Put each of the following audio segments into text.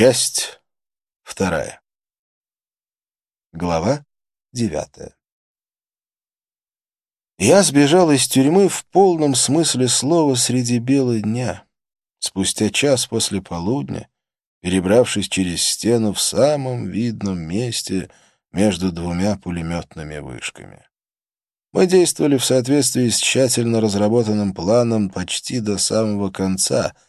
Часть вторая. Глава девятая. Я сбежал из тюрьмы в полном смысле слова среди бела дня. Спустя час после полудня, перебравшись через стену в самом видном месте между двумя пулеметными вышками. Мы действовали в соответствии с тщательно разработанным планом почти до самого конца —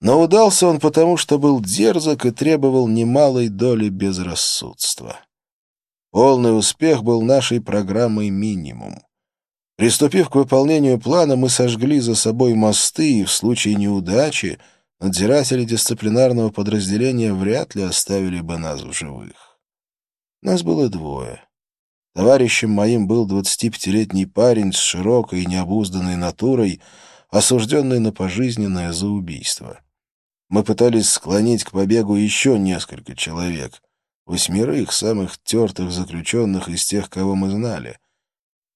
но удался он потому, что был дерзок и требовал немалой доли безрассудства. Полный успех был нашей программой минимум. Приступив к выполнению плана, мы сожгли за собой мосты, и в случае неудачи надзиратели дисциплинарного подразделения вряд ли оставили бы нас в живых. Нас было двое. Товарищем моим был 25-летний парень с широкой и необузданной натурой, осужденный на пожизненное за убийство. Мы пытались склонить к побегу еще несколько человек, восьмерых самых тертых заключенных из тех, кого мы знали.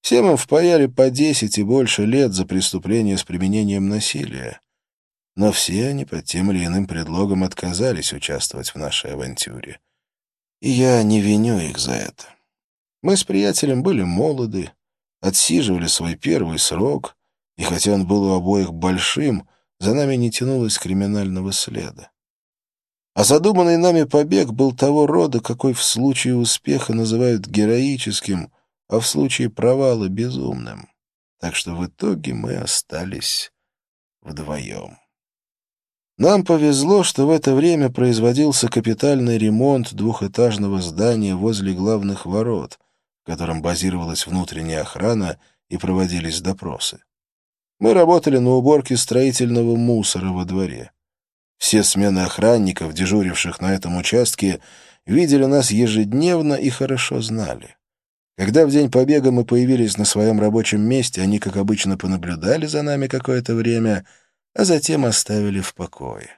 Всем им впаяли по десять и больше лет за преступления с применением насилия. Но все они под тем или иным предлогом отказались участвовать в нашей авантюре. И я не виню их за это. Мы с приятелем были молоды, отсиживали свой первый срок, и хотя он был у обоих большим, за нами не тянулось криминального следа. А задуманный нами побег был того рода, какой в случае успеха называют героическим, а в случае провала — безумным. Так что в итоге мы остались вдвоем. Нам повезло, что в это время производился капитальный ремонт двухэтажного здания возле главных ворот, в котором базировалась внутренняя охрана и проводились допросы. Мы работали на уборке строительного мусора во дворе. Все смены охранников, дежуривших на этом участке, видели нас ежедневно и хорошо знали. Когда в день побега мы появились на своем рабочем месте, они, как обычно, понаблюдали за нами какое-то время, а затем оставили в покое.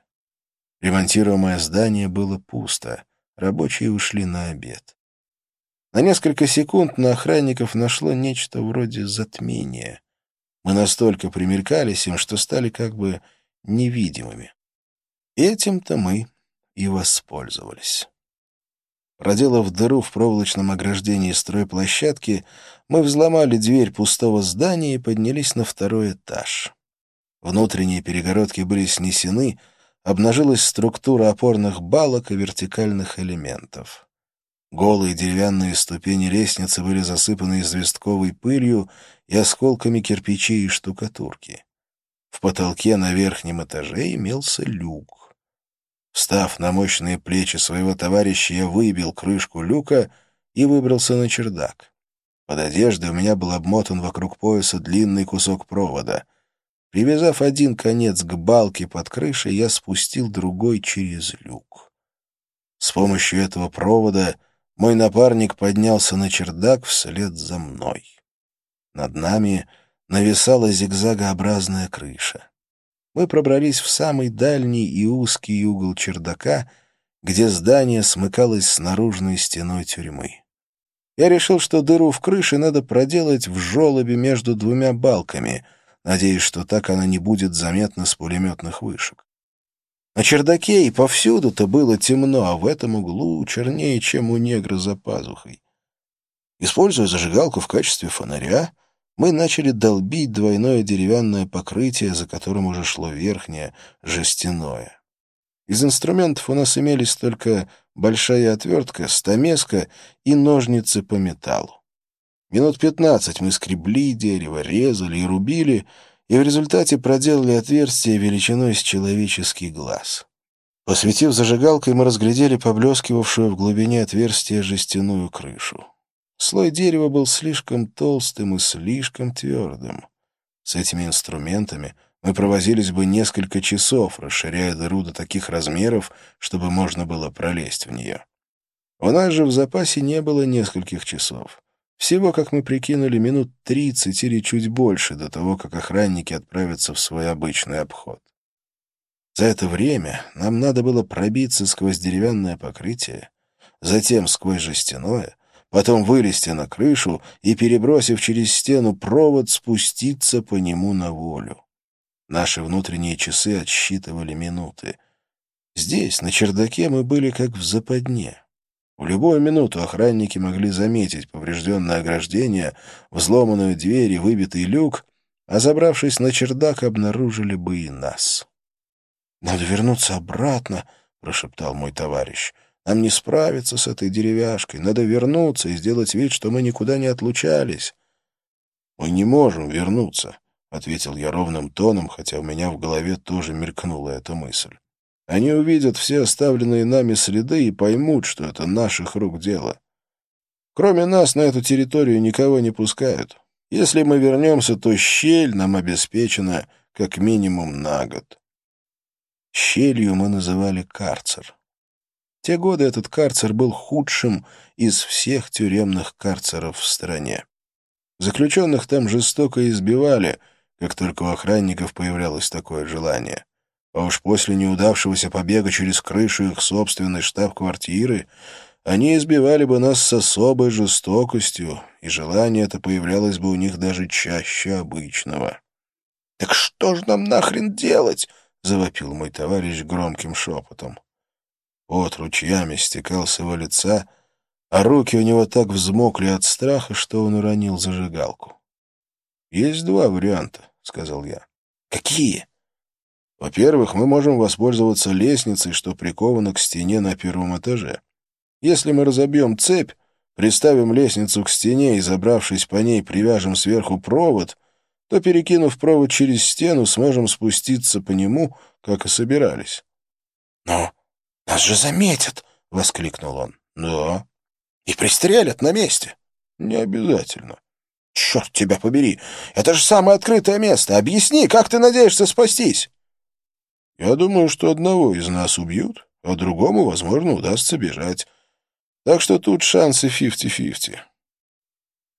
Ремонтируемое здание было пусто, рабочие ушли на обед. На несколько секунд на охранников нашло нечто вроде затмения. Мы настолько примелькались им, что стали как бы невидимыми. Этим-то мы и воспользовались. Проделав дыру в проволочном ограждении стройплощадки, мы взломали дверь пустого здания и поднялись на второй этаж. Внутренние перегородки были снесены, обнажилась структура опорных балок и вертикальных элементов. Голые деревянные ступени лестницы были засыпаны известковой пылью и осколками кирпичей и штукатурки. В потолке на верхнем этаже имелся люк. Встав на мощные плечи своего товарища, я выбил крышку люка и выбрался на чердак. Под одеждой у меня был обмотан вокруг пояса длинный кусок провода. Привязав один конец к балке под крышей, я спустил другой через люк. С помощью этого провода мой напарник поднялся на чердак вслед за мной. Над нами нависала зигзагообразная крыша. Мы пробрались в самый дальний и узкий угол чердака, где здание смыкалось с наружной стеной тюрьмы. Я решил, что дыру в крыше надо проделать в желобе между двумя балками, надеясь, что так она не будет заметна с пулеметных вышек. На чердаке и повсюду-то было темно, а в этом углу чернее, чем у негра за пазухой. Используя зажигалку в качестве фонаря, мы начали долбить двойное деревянное покрытие, за которым уже шло верхнее, жестяное. Из инструментов у нас имелись только большая отвертка, стамеска и ножницы по металлу. Минут пятнадцать мы скребли дерево, резали и рубили — и в результате проделали отверстие величиной с человеческий глаз. Посветив зажигалкой, мы разглядели поблескивавшую в глубине отверстия жестяную крышу. Слой дерева был слишком толстым и слишком твердым. С этими инструментами мы провозились бы несколько часов, расширяя дыру до таких размеров, чтобы можно было пролезть в нее. У нас же в запасе не было нескольких часов. Всего, как мы прикинули, минут тридцать или чуть больше до того, как охранники отправятся в свой обычный обход. За это время нам надо было пробиться сквозь деревянное покрытие, затем сквозь жестяное, потом вылезти на крышу и, перебросив через стену провод, спуститься по нему на волю. Наши внутренние часы отсчитывали минуты. Здесь, на чердаке, мы были как в западне. В любую минуту охранники могли заметить поврежденное ограждение, взломанную дверь и выбитый люк, а забравшись на чердак, обнаружили бы и нас. «Надо вернуться обратно», — прошептал мой товарищ. «Нам не справиться с этой деревяшкой. Надо вернуться и сделать вид, что мы никуда не отлучались». «Мы не можем вернуться», — ответил я ровным тоном, хотя у меня в голове тоже мелькнула эта мысль. Они увидят все оставленные нами следы и поймут, что это наших рук дело. Кроме нас на эту территорию никого не пускают. Если мы вернемся, то щель нам обеспечена как минимум на год. Щелью мы называли карцер. В те годы этот карцер был худшим из всех тюремных карцеров в стране. Заключенных там жестоко избивали, как только у охранников появлялось такое желание. А уж после неудавшегося побега через крышу их собственной штаб-квартиры они избивали бы нас с особой жестокостью, и желание это появлялось бы у них даже чаще обычного. — Так что же нам нахрен делать? — завопил мой товарищ громким шепотом. Вот ручьями стекал с его лица, а руки у него так взмокли от страха, что он уронил зажигалку. — Есть два варианта, — сказал я. — Какие? Во-первых, мы можем воспользоваться лестницей, что прикована к стене на первом этаже. Если мы разобьем цепь, приставим лестницу к стене и, забравшись по ней, привяжем сверху провод, то, перекинув провод через стену, сможем спуститься по нему, как и собирались. — Но нас же заметят! — воскликнул он. — Да. — И пристрелят на месте. — Не обязательно. — Черт тебя побери! Это же самое открытое место! Объясни, как ты надеешься спастись? Я думаю, что одного из нас убьют, а другому, возможно, удастся бежать. Так что тут шансы фифти-фифти.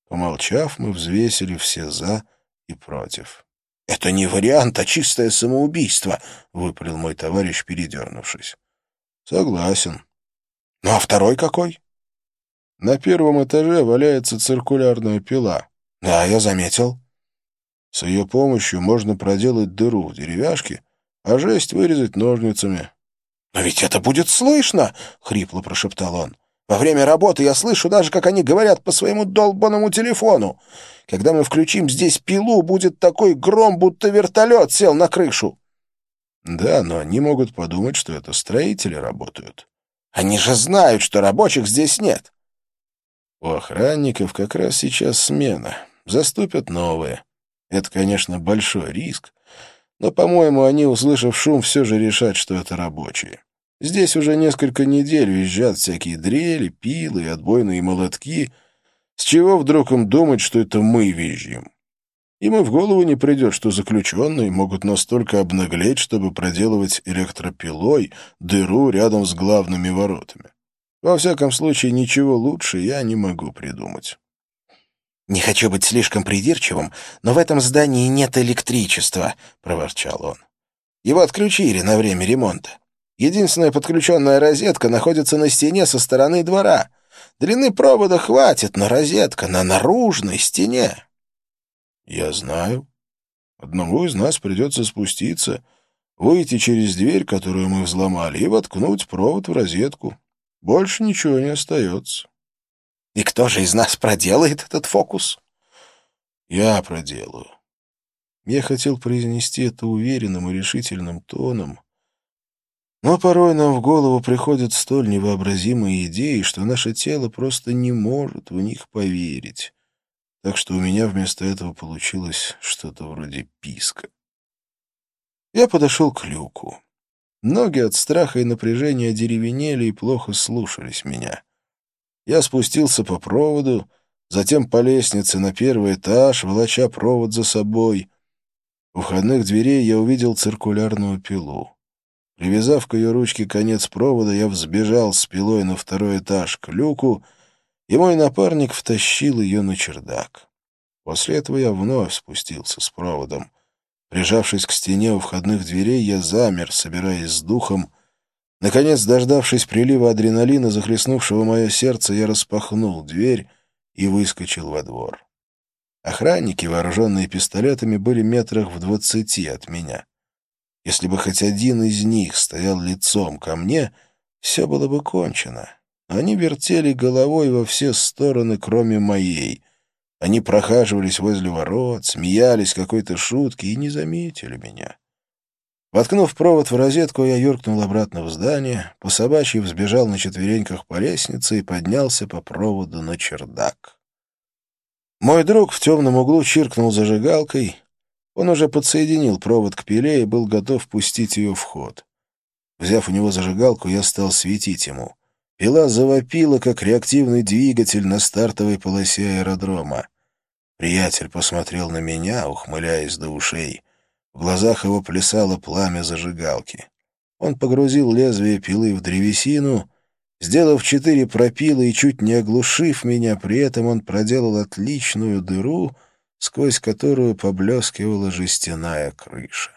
Помолчав, мы взвесили все «за» и «против». — Это не вариант, а чистое самоубийство, — выпалил мой товарищ, передернувшись. — Согласен. — Ну а второй какой? — На первом этаже валяется циркулярная пила. — Да, я заметил. С ее помощью можно проделать дыру в деревяшке а жесть вырезать ножницами. — Но ведь это будет слышно! — хрипло прошептал он. — Во время работы я слышу даже, как они говорят по своему долбанному телефону. Когда мы включим здесь пилу, будет такой гром, будто вертолет сел на крышу. — Да, но они могут подумать, что это строители работают. — Они же знают, что рабочих здесь нет. — У охранников как раз сейчас смена. Заступят новые. Это, конечно, большой риск, но, по-моему, они, услышав шум, все же решат, что это рабочие. Здесь уже несколько недель визжат всякие дрели, пилы отбойные молотки. С чего вдруг им думать, что это мы визжим? Им и в голову не придет, что заключенные могут настолько обнаглеть, чтобы проделывать электропилой дыру рядом с главными воротами. Во всяком случае, ничего лучше я не могу придумать. «Не хочу быть слишком придирчивым, но в этом здании нет электричества», — проворчал он. «Его отключили на время ремонта. Единственная подключенная розетка находится на стене со стороны двора. Длины провода хватит, но розетка на наружной стене». «Я знаю. Одному из нас придется спуститься, выйти через дверь, которую мы взломали, и воткнуть провод в розетку. Больше ничего не остается». И кто же из нас проделает этот фокус? Я проделаю. Я хотел произнести это уверенным и решительным тоном, но порой нам в голову приходят столь невообразимые идеи, что наше тело просто не может в них поверить. Так что у меня вместо этого получилось что-то вроде писка. Я подошел к люку. Ноги от страха и напряжения деревенели и плохо слушались меня. Я спустился по проводу, затем по лестнице на первый этаж, волоча провод за собой. У входных дверей я увидел циркулярную пилу. Привязав к ее ручке конец провода, я взбежал с пилой на второй этаж к люку, и мой напарник втащил ее на чердак. После этого я вновь спустился с проводом. Прижавшись к стене у входных дверей, я замер, собираясь с духом, Наконец, дождавшись прилива адреналина, захлестнувшего мое сердце, я распахнул дверь и выскочил во двор. Охранники, вооруженные пистолетами, были метрах в двадцати от меня. Если бы хоть один из них стоял лицом ко мне, все было бы кончено. Они вертели головой во все стороны, кроме моей. Они прохаживались возле ворот, смеялись какой-то шутки и не заметили меня. Воткнув провод в розетку, я юркнул обратно в здание, по собачьи взбежал на четвереньках по лестнице и поднялся по проводу на чердак. Мой друг в темном углу чиркнул зажигалкой. Он уже подсоединил провод к пиле и был готов пустить ее в ход. Взяв у него зажигалку, я стал светить ему. Пила завопила, как реактивный двигатель на стартовой полосе аэродрома. Приятель посмотрел на меня, ухмыляясь до ушей. В глазах его плясало пламя зажигалки. Он погрузил лезвие пилы в древесину, сделав четыре пропила и чуть не оглушив меня, при этом он проделал отличную дыру, сквозь которую поблескивала жестяная крыша.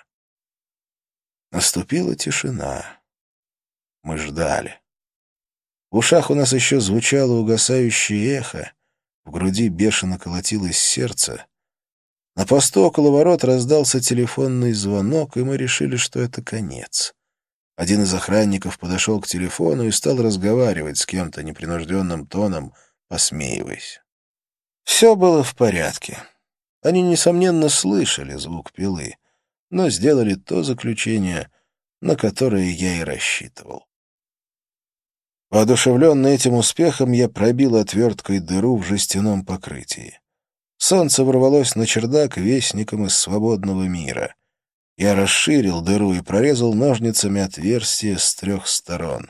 Наступила тишина. Мы ждали. В ушах у нас еще звучало угасающее эхо, в груди бешено колотилось сердце. На посту около ворот раздался телефонный звонок, и мы решили, что это конец. Один из охранников подошел к телефону и стал разговаривать с кем-то непринужденным тоном, посмеиваясь. Все было в порядке. Они, несомненно, слышали звук пилы, но сделали то заключение, на которое я и рассчитывал. Воодушевленный этим успехом, я пробил отверткой дыру в жестяном покрытии. Солнце ворвалось на чердак вестником из свободного мира. Я расширил дыру и прорезал ножницами отверстие с трех сторон.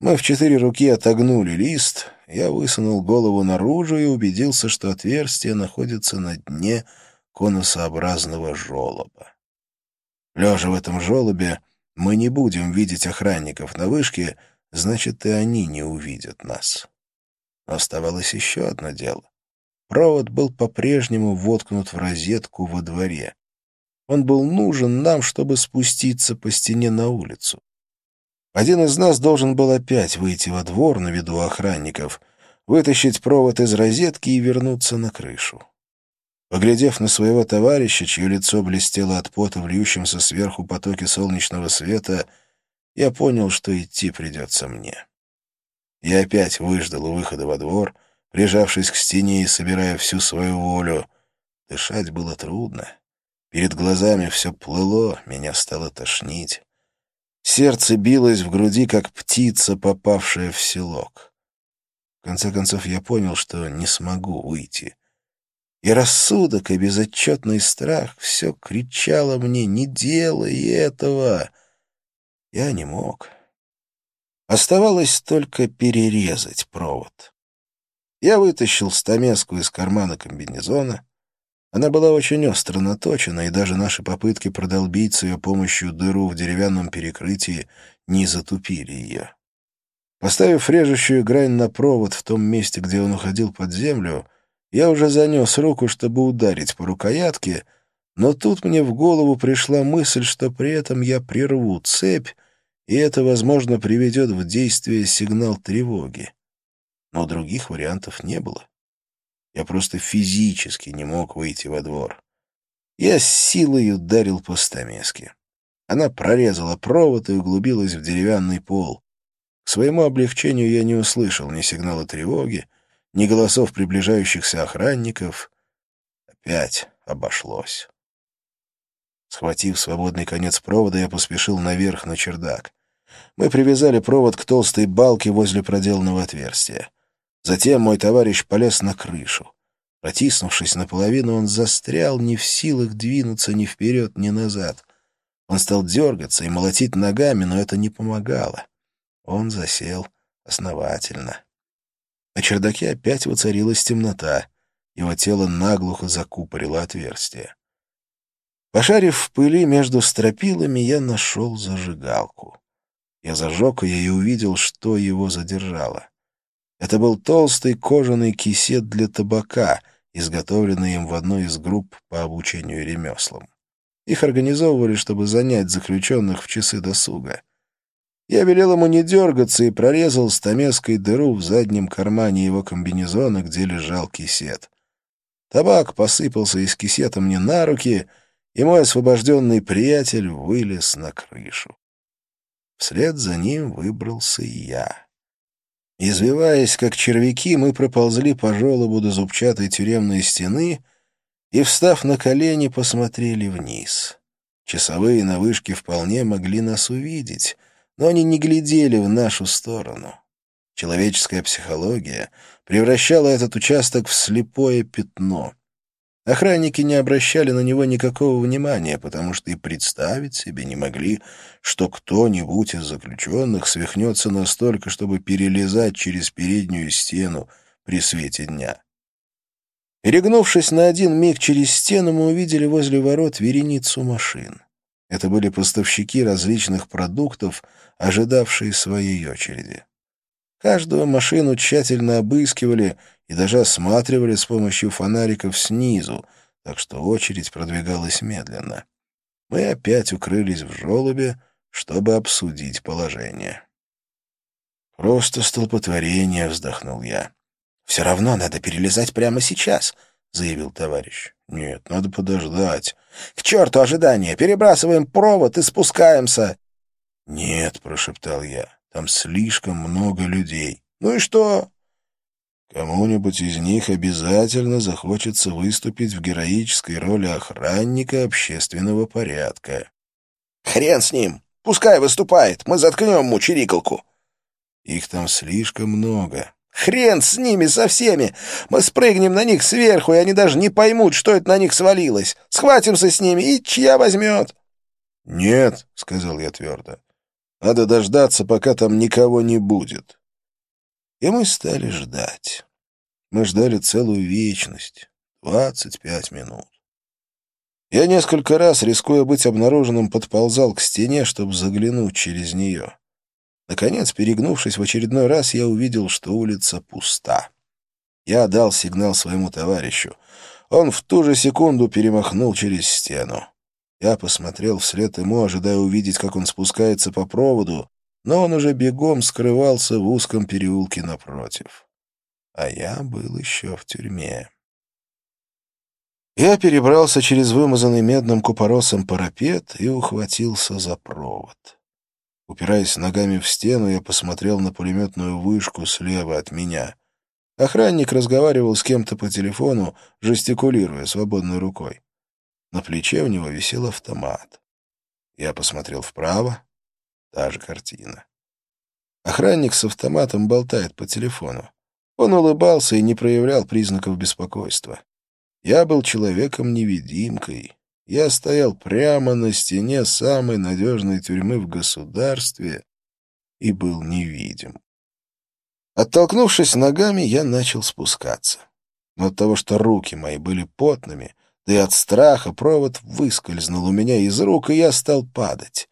Мы в четыре руки отогнули лист, я высунул голову наружу и убедился, что отверстие находится на дне конусообразного желоба. Лежа в этом желобе, мы не будем видеть охранников на вышке, значит, и они не увидят нас. Оставалось еще одно дело. Провод был по-прежнему воткнут в розетку во дворе. Он был нужен нам, чтобы спуститься по стене на улицу. Один из нас должен был опять выйти во двор на виду охранников, вытащить провод из розетки и вернуться на крышу. Поглядев на своего товарища, чье лицо блестело от пота в льющемся сверху потоке солнечного света, я понял, что идти придется мне. Я опять выждал у выхода во двор, прижавшись к стене и собирая всю свою волю. Дышать было трудно. Перед глазами все плыло, меня стало тошнить. Сердце билось в груди, как птица, попавшая в селок. В конце концов, я понял, что не смогу выйти. И рассудок, и безотчетный страх все кричало мне «Не делай этого!» Я не мог. Оставалось только перерезать провод. Я вытащил стамеску из кармана комбинезона. Она была очень остро наточена, и даже наши попытки продолбить с ее помощью дыру в деревянном перекрытии не затупили ее. Поставив режущую грань на провод в том месте, где он уходил под землю, я уже занес руку, чтобы ударить по рукоятке — но тут мне в голову пришла мысль, что при этом я прерву цепь, и это, возможно, приведет в действие сигнал тревоги. Но других вариантов не было. Я просто физически не мог выйти во двор. Я с силой ударил по стамеске. Она прорезала провод и углубилась в деревянный пол. К своему облегчению я не услышал ни сигнала тревоги, ни голосов приближающихся охранников. Опять обошлось. Схватив свободный конец провода, я поспешил наверх на чердак. Мы привязали провод к толстой балке возле проделанного отверстия. Затем мой товарищ полез на крышу. Протиснувшись наполовину, он застрял, не в силах двинуться ни вперед, ни назад. Он стал дергаться и молотить ногами, но это не помогало. Он засел основательно. На чердаке опять воцарилась темнота. Его тело наглухо закупорило отверстие. Пошарив в пыли между стропилами, я нашел зажигалку. Я зажег ее и увидел, что его задержало. Это был толстый кожаный кисет для табака, изготовленный им в одной из групп по обучению ремеслам. Их организовывали, чтобы занять заключенных в часы досуга. Я велел ему не дергаться и прорезал стамеской дыру в заднем кармане его комбинезона, где лежал кисет. Табак посыпался из кисета мне на руки — и мой освобожденный приятель вылез на крышу. Вслед за ним выбрался и я. Извиваясь, как червяки, мы проползли по желобу до зубчатой тюремной стены и, встав на колени, посмотрели вниз. Часовые на вышке вполне могли нас увидеть, но они не глядели в нашу сторону. Человеческая психология превращала этот участок в слепое пятно. Охранники не обращали на него никакого внимания, потому что и представить себе не могли, что кто-нибудь из заключенных свихнется настолько, чтобы перелезать через переднюю стену при свете дня. Перегнувшись на один миг через стену, мы увидели возле ворот вереницу машин. Это были поставщики различных продуктов, ожидавшие своей очереди. Каждую машину тщательно обыскивали и даже осматривали с помощью фонариков снизу, так что очередь продвигалась медленно. Мы опять укрылись в желобе, чтобы обсудить положение. «Просто столпотворение», — вздохнул я. «Все равно надо перелезать прямо сейчас», — заявил товарищ. «Нет, надо подождать». «К черту ожидания! Перебрасываем провод и спускаемся!» «Нет», — прошептал я, — «там слишком много людей». «Ну и что?» Кому-нибудь из них обязательно захочется выступить в героической роли охранника общественного порядка. «Хрен с ним! Пускай выступает! Мы заткнем мучерикалку!» «Их там слишком много. Хрен с ними, со всеми! Мы спрыгнем на них сверху, и они даже не поймут, что это на них свалилось. Схватимся с ними, и чья возьмет?» «Нет», — сказал я твердо. «Надо дождаться, пока там никого не будет». И мы стали ждать. Мы ждали целую вечность, двадцать пять минут. Я несколько раз, рискуя быть обнаруженным, подползал к стене, чтобы заглянуть через нее. Наконец, перегнувшись в очередной раз, я увидел, что улица пуста. Я дал сигнал своему товарищу. Он в ту же секунду перемахнул через стену. Я посмотрел вслед ему, ожидая увидеть, как он спускается по проводу, но он уже бегом скрывался в узком переулке напротив. А я был еще в тюрьме. Я перебрался через вымазанный медным купоросом парапет и ухватился за провод. Упираясь ногами в стену, я посмотрел на пулеметную вышку слева от меня. Охранник разговаривал с кем-то по телефону, жестикулируя свободной рукой. На плече у него висел автомат. Я посмотрел вправо. Та же картина. Охранник с автоматом болтает по телефону. Он улыбался и не проявлял признаков беспокойства. Я был человеком-невидимкой. Я стоял прямо на стене самой надежной тюрьмы в государстве и был невидим. Оттолкнувшись ногами, я начал спускаться. Но от того, что руки мои были потными, да и от страха провод выскользнул у меня из рук, и я стал падать.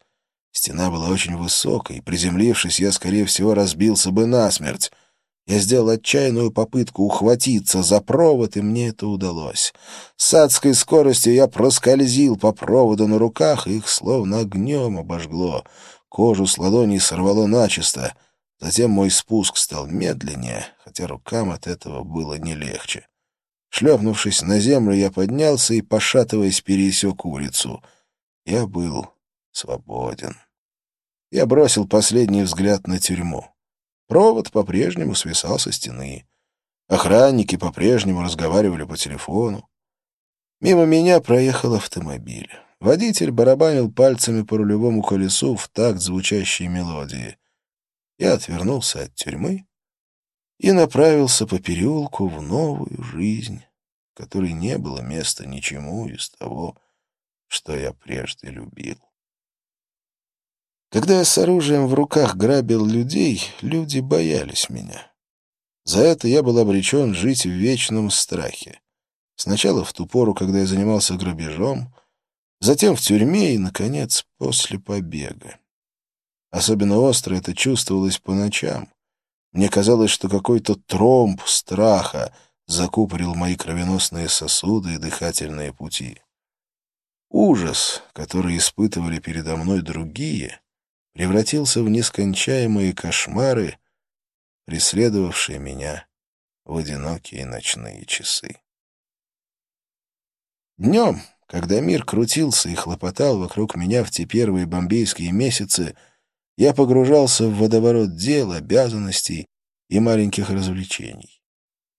Стена была очень высокой, приземлившись, я, скорее всего, разбился бы насмерть — я сделал отчаянную попытку ухватиться за провод, и мне это удалось. С адской скоростью я проскользил по проводу на руках, и их словно огнем обожгло. Кожу с ладоней сорвало начисто. Затем мой спуск стал медленнее, хотя рукам от этого было не легче. Шлепнувшись на землю, я поднялся и, пошатываясь, пересек улицу. Я был свободен. Я бросил последний взгляд на тюрьму. Провод по-прежнему свисал со стены. Охранники по-прежнему разговаривали по телефону. Мимо меня проехал автомобиль. Водитель барабанил пальцами по рулевому колесу в такт звучащей мелодии. Я отвернулся от тюрьмы и направился по переулку в новую жизнь, в которой не было места ничему из того, что я прежде любил. Когда я с оружием в руках грабил людей, люди боялись меня. За это я был обречен жить в вечном страхе. Сначала в ту пору, когда я занимался грабежом, затем в тюрьме и, наконец, после побега. Особенно остро это чувствовалось по ночам. Мне казалось, что какой-то тромб страха закупорил мои кровеносные сосуды и дыхательные пути. Ужас, который испытывали передо мной другие, превратился в нескончаемые кошмары, преследовавшие меня в одинокие ночные часы. Днем, когда мир крутился и хлопотал вокруг меня в те первые бомбейские месяцы, я погружался в водоворот дел, обязанностей и маленьких развлечений.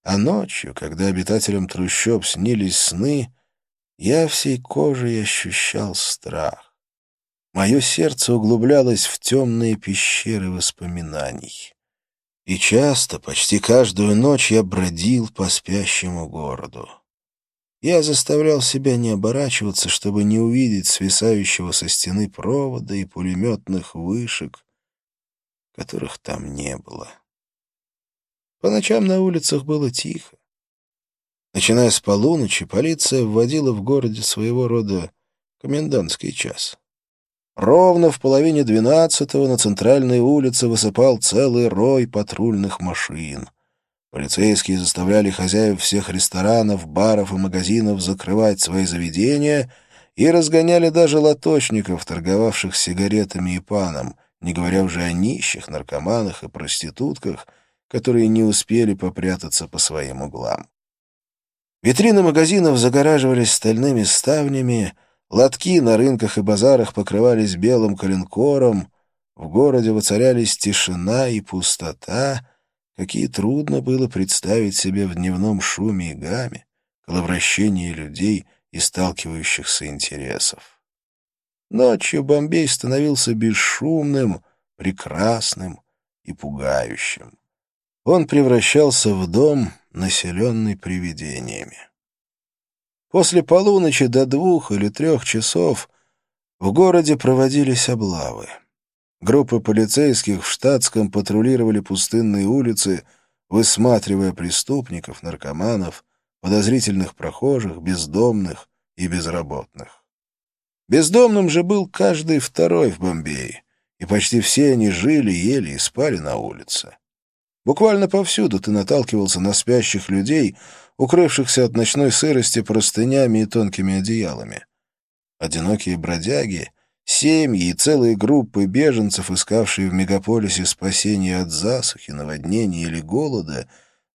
А ночью, когда обитателям трущоб снились сны, я всей кожей ощущал страх. Мое сердце углублялось в темные пещеры воспоминаний. И часто, почти каждую ночь я бродил по спящему городу. Я заставлял себя не оборачиваться, чтобы не увидеть свисающего со стены провода и пулеметных вышек, которых там не было. По ночам на улицах было тихо. Начиная с полуночи, полиция вводила в городе своего рода комендантский час. Ровно в половине двенадцатого на центральной улице высыпал целый рой патрульных машин. Полицейские заставляли хозяев всех ресторанов, баров и магазинов закрывать свои заведения и разгоняли даже лоточников, торговавших сигаретами и паном, не говоря уже о нищих, наркоманах и проститутках, которые не успели попрятаться по своим углам. Витрины магазинов загораживались стальными ставнями, лотки на рынках и базарах покрывались белым коленкором, в городе воцарялись тишина и пустота, какие трудно было представить себе в дневном шуме и гаме, коловращении людей и сталкивающихся интересов. Ночью Бомбей становился бесшумным, прекрасным и пугающим. Он превращался в дом, населенный привидениями. После полуночи до двух или трех часов в городе проводились облавы. Группы полицейских в штатском патрулировали пустынные улицы, высматривая преступников, наркоманов, подозрительных прохожих, бездомных и безработных. Бездомным же был каждый второй в Бомбее, и почти все они жили, ели и спали на улице. Буквально повсюду ты наталкивался на спящих людей, укрывшихся от ночной сырости простынями и тонкими одеялами. Одинокие бродяги, семьи и целые группы беженцев, искавшие в мегаполисе спасения от засухи, наводнений или голода,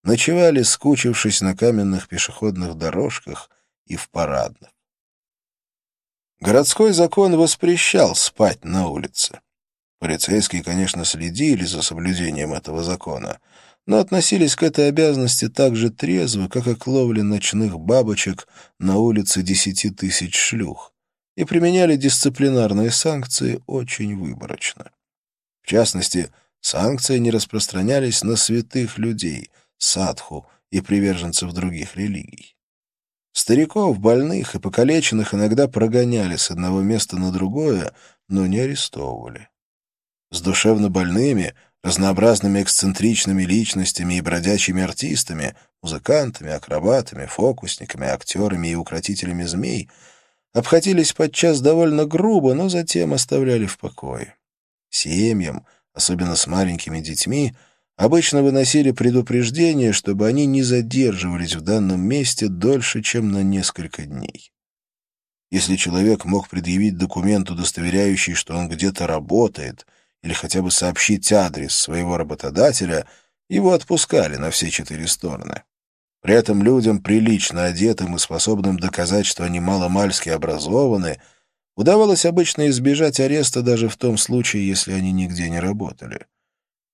ночевали, скучившись на каменных пешеходных дорожках и в парадных. Городской закон воспрещал спать на улице. Полицейские, конечно, следили за соблюдением этого закона, но относились к этой обязанности так же трезво, как и к ловле ночных бабочек на улице десяти тысяч шлюх, и применяли дисциплинарные санкции очень выборочно. В частности, санкции не распространялись на святых людей, садху и приверженцев других религий. Стариков, больных и покалеченных иногда прогоняли с одного места на другое, но не арестовывали с душевно больными, разнообразными эксцентричными личностями и бродячими артистами, музыкантами, акробатами, фокусниками, актерами и укротителями змей, обходились подчас довольно грубо, но затем оставляли в покое. Семьям, особенно с маленькими детьми, обычно выносили предупреждение, чтобы они не задерживались в данном месте дольше, чем на несколько дней. Если человек мог предъявить документ, удостоверяющий, что он где-то работает — или хотя бы сообщить адрес своего работодателя, его отпускали на все четыре стороны. При этом людям, прилично одетым и способным доказать, что они маломальски образованы, удавалось обычно избежать ареста даже в том случае, если они нигде не работали.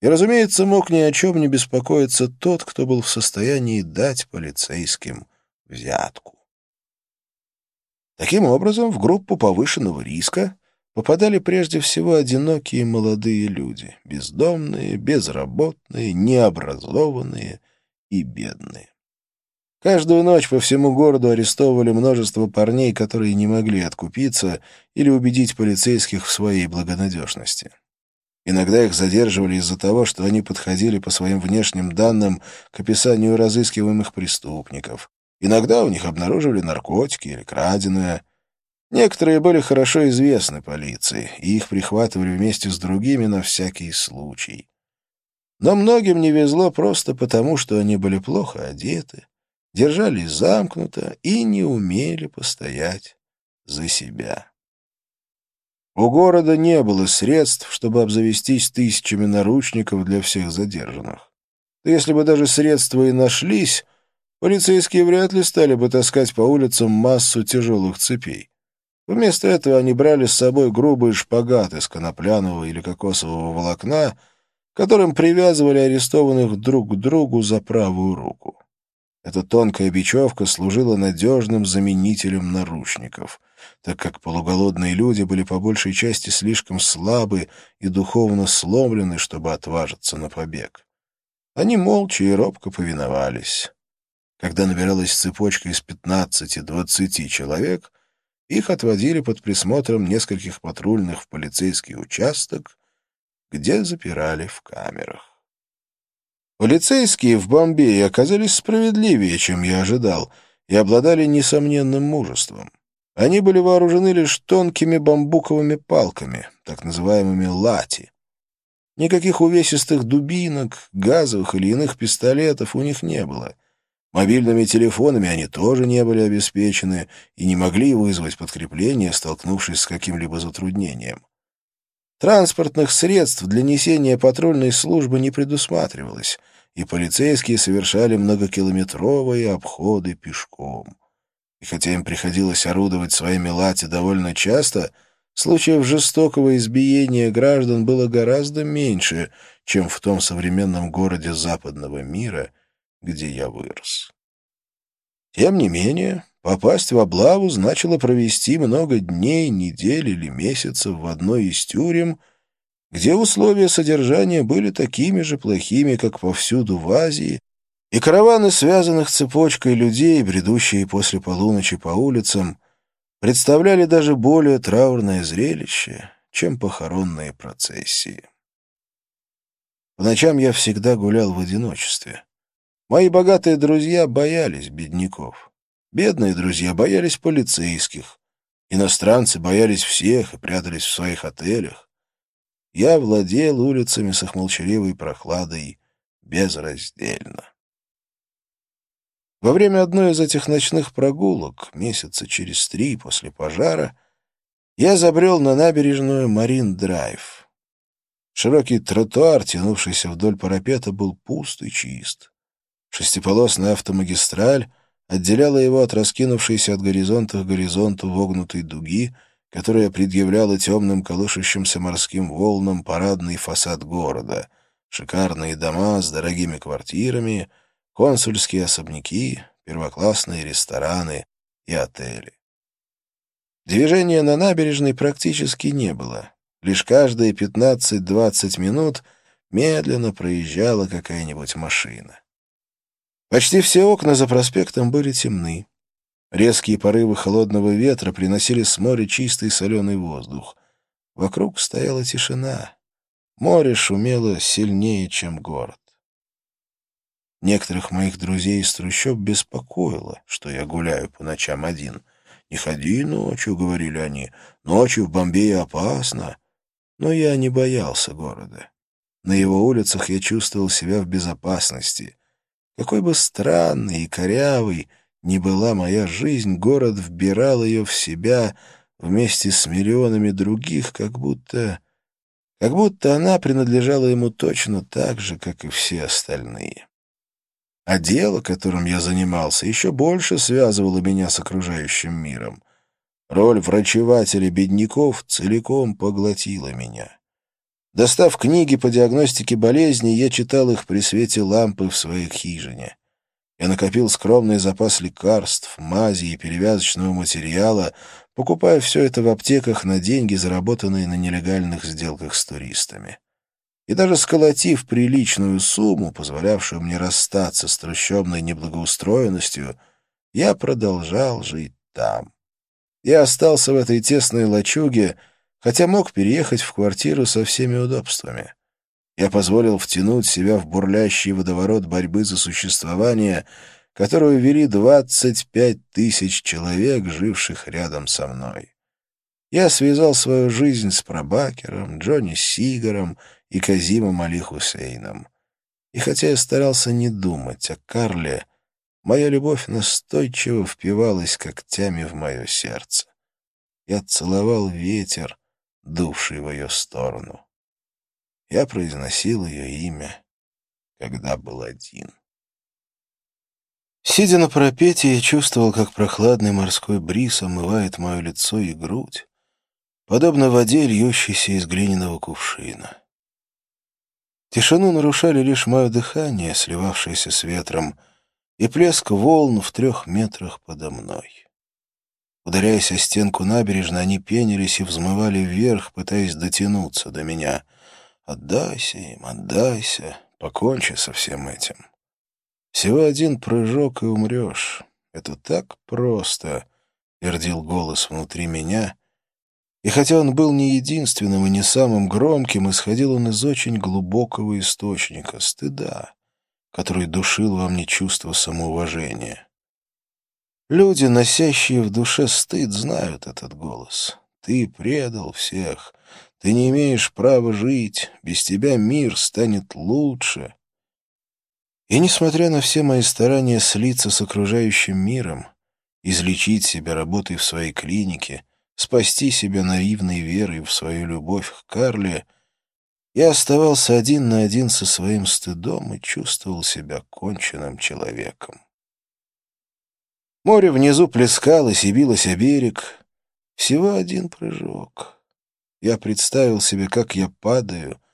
И, разумеется, мог ни о чем не беспокоиться тот, кто был в состоянии дать полицейским взятку. Таким образом, в группу повышенного риска попадали прежде всего одинокие молодые люди, бездомные, безработные, необразованные и бедные. Каждую ночь по всему городу арестовывали множество парней, которые не могли откупиться или убедить полицейских в своей благонадежности. Иногда их задерживали из-за того, что они подходили по своим внешним данным к описанию разыскиваемых преступников. Иногда у них обнаруживали наркотики или краденое. Некоторые были хорошо известны полиции, и их прихватывали вместе с другими на всякий случай. Но многим не везло просто потому, что они были плохо одеты, держались замкнуто и не умели постоять за себя. У города не было средств, чтобы обзавестись тысячами наручников для всех задержанных. если бы даже средства и нашлись, полицейские вряд ли стали бы таскать по улицам массу тяжелых цепей. Вместо этого они брали с собой грубые шпагаты из конопляного или кокосового волокна, которым привязывали арестованных друг к другу за правую руку. Эта тонкая бечевка служила надежным заменителем наручников, так как полуголодные люди были по большей части слишком слабы и духовно сломлены, чтобы отважиться на побег. Они молча и робко повиновались. Когда набиралась цепочка из пятнадцати-двадцати человек, их отводили под присмотром нескольких патрульных в полицейский участок, где запирали в камерах. Полицейские в Бомбее оказались справедливее, чем я ожидал, и обладали несомненным мужеством. Они были вооружены лишь тонкими бамбуковыми палками, так называемыми лати. Никаких увесистых дубинок, газовых или иных пистолетов у них не было. Мобильными телефонами они тоже не были обеспечены и не могли вызвать подкрепление, столкнувшись с каким-либо затруднением. Транспортных средств для несения патрульной службы не предусматривалось, и полицейские совершали многокилометровые обходы пешком. И хотя им приходилось орудовать своими лати довольно часто, случаев жестокого избиения граждан было гораздо меньше, чем в том современном городе западного мира, где я вырос. Тем не менее, Попасть в облаву значило провести много дней, недель или месяцев в одной из тюрем, где условия содержания были такими же плохими, как повсюду в Азии, и караваны связанных цепочкой людей, бредущие после полуночи по улицам, представляли даже более траурное зрелище, чем похоронные процессии. По ночам я всегда гулял в одиночестве. Мои богатые друзья боялись бедняков. Бедные друзья боялись полицейских. Иностранцы боялись всех и прятались в своих отелях. Я владел улицами с их молчаливой прохладой безраздельно. Во время одной из этих ночных прогулок, месяца через три после пожара, я забрел на набережную Марин-Драйв. Широкий тротуар, тянувшийся вдоль парапета, был пуст и чист. Шестиполосная автомагистраль отделяла его от раскинувшейся от горизонта к горизонту вогнутой дуги, которая предъявляла темным колышущимся морским волнам парадный фасад города, шикарные дома с дорогими квартирами, консульские особняки, первоклассные рестораны и отели. Движения на набережной практически не было. Лишь каждые 15-20 минут медленно проезжала какая-нибудь машина. Почти все окна за проспектом были темны. Резкие порывы холодного ветра приносили с моря чистый соленый воздух. Вокруг стояла тишина. Море шумело сильнее, чем город. Некоторых моих друзей из трущоб беспокоило, что я гуляю по ночам один. «Не ходи ночью», — говорили они, — «ночью в Бомбее опасно». Но я не боялся города. На его улицах я чувствовал себя в безопасности. Какой бы странной и корявой ни была моя жизнь, город вбирал ее в себя вместе с миллионами других, как будто... как будто она принадлежала ему точно так же, как и все остальные. А дело, которым я занимался, еще больше связывало меня с окружающим миром. Роль врачевателя бедняков целиком поглотила меня. Достав книги по диагностике болезней, я читал их при свете лампы в своей хижине. Я накопил скромный запас лекарств, мази и перевязочного материала, покупая все это в аптеках на деньги, заработанные на нелегальных сделках с туристами. И даже сколотив приличную сумму, позволявшую мне расстаться с трущобной неблагоустроенностью, я продолжал жить там. Я остался в этой тесной лачуге, хотя мог переехать в квартиру со всеми удобствами. Я позволил втянуть себя в бурлящий водоворот борьбы за существование, которую вели 25 тысяч человек, живших рядом со мной. Я связал свою жизнь с Пробакером, Джонни Сигаром и Казимом Али Хусейном. И хотя я старался не думать о Карле, моя любовь настойчиво впивалась когтями в мое сердце. Я целовал ветер, дувший в ее сторону. Я произносил ее имя, когда был один. Сидя на пропете, я чувствовал, как прохладный морской бриз омывает мое лицо и грудь, подобно воде, льющейся из глиняного кувшина. Тишину нарушали лишь мое дыхание, сливавшееся с ветром, и плеск волн в трех метрах подо мной. Ударяясь о стенку набережной, они пенились и взмывали вверх, пытаясь дотянуться до меня. «Отдайся им, отдайся, покончи со всем этим». Всего один прыжок, и умрешь. Это так просто, — твердил голос внутри меня. И хотя он был не единственным и не самым громким, исходил он из очень глубокого источника — стыда, который душил во мне чувство самоуважения. Люди, носящие в душе стыд, знают этот голос. Ты предал всех. Ты не имеешь права жить. Без тебя мир станет лучше. И несмотря на все мои старания слиться с окружающим миром, излечить себя работой в своей клинике, спасти себя наивной верой в свою любовь к Карле, я оставался один на один со своим стыдом и чувствовал себя конченным человеком. Море внизу плескалось и билось о берег. Всего один прыжок. Я представил себе, как я падаю —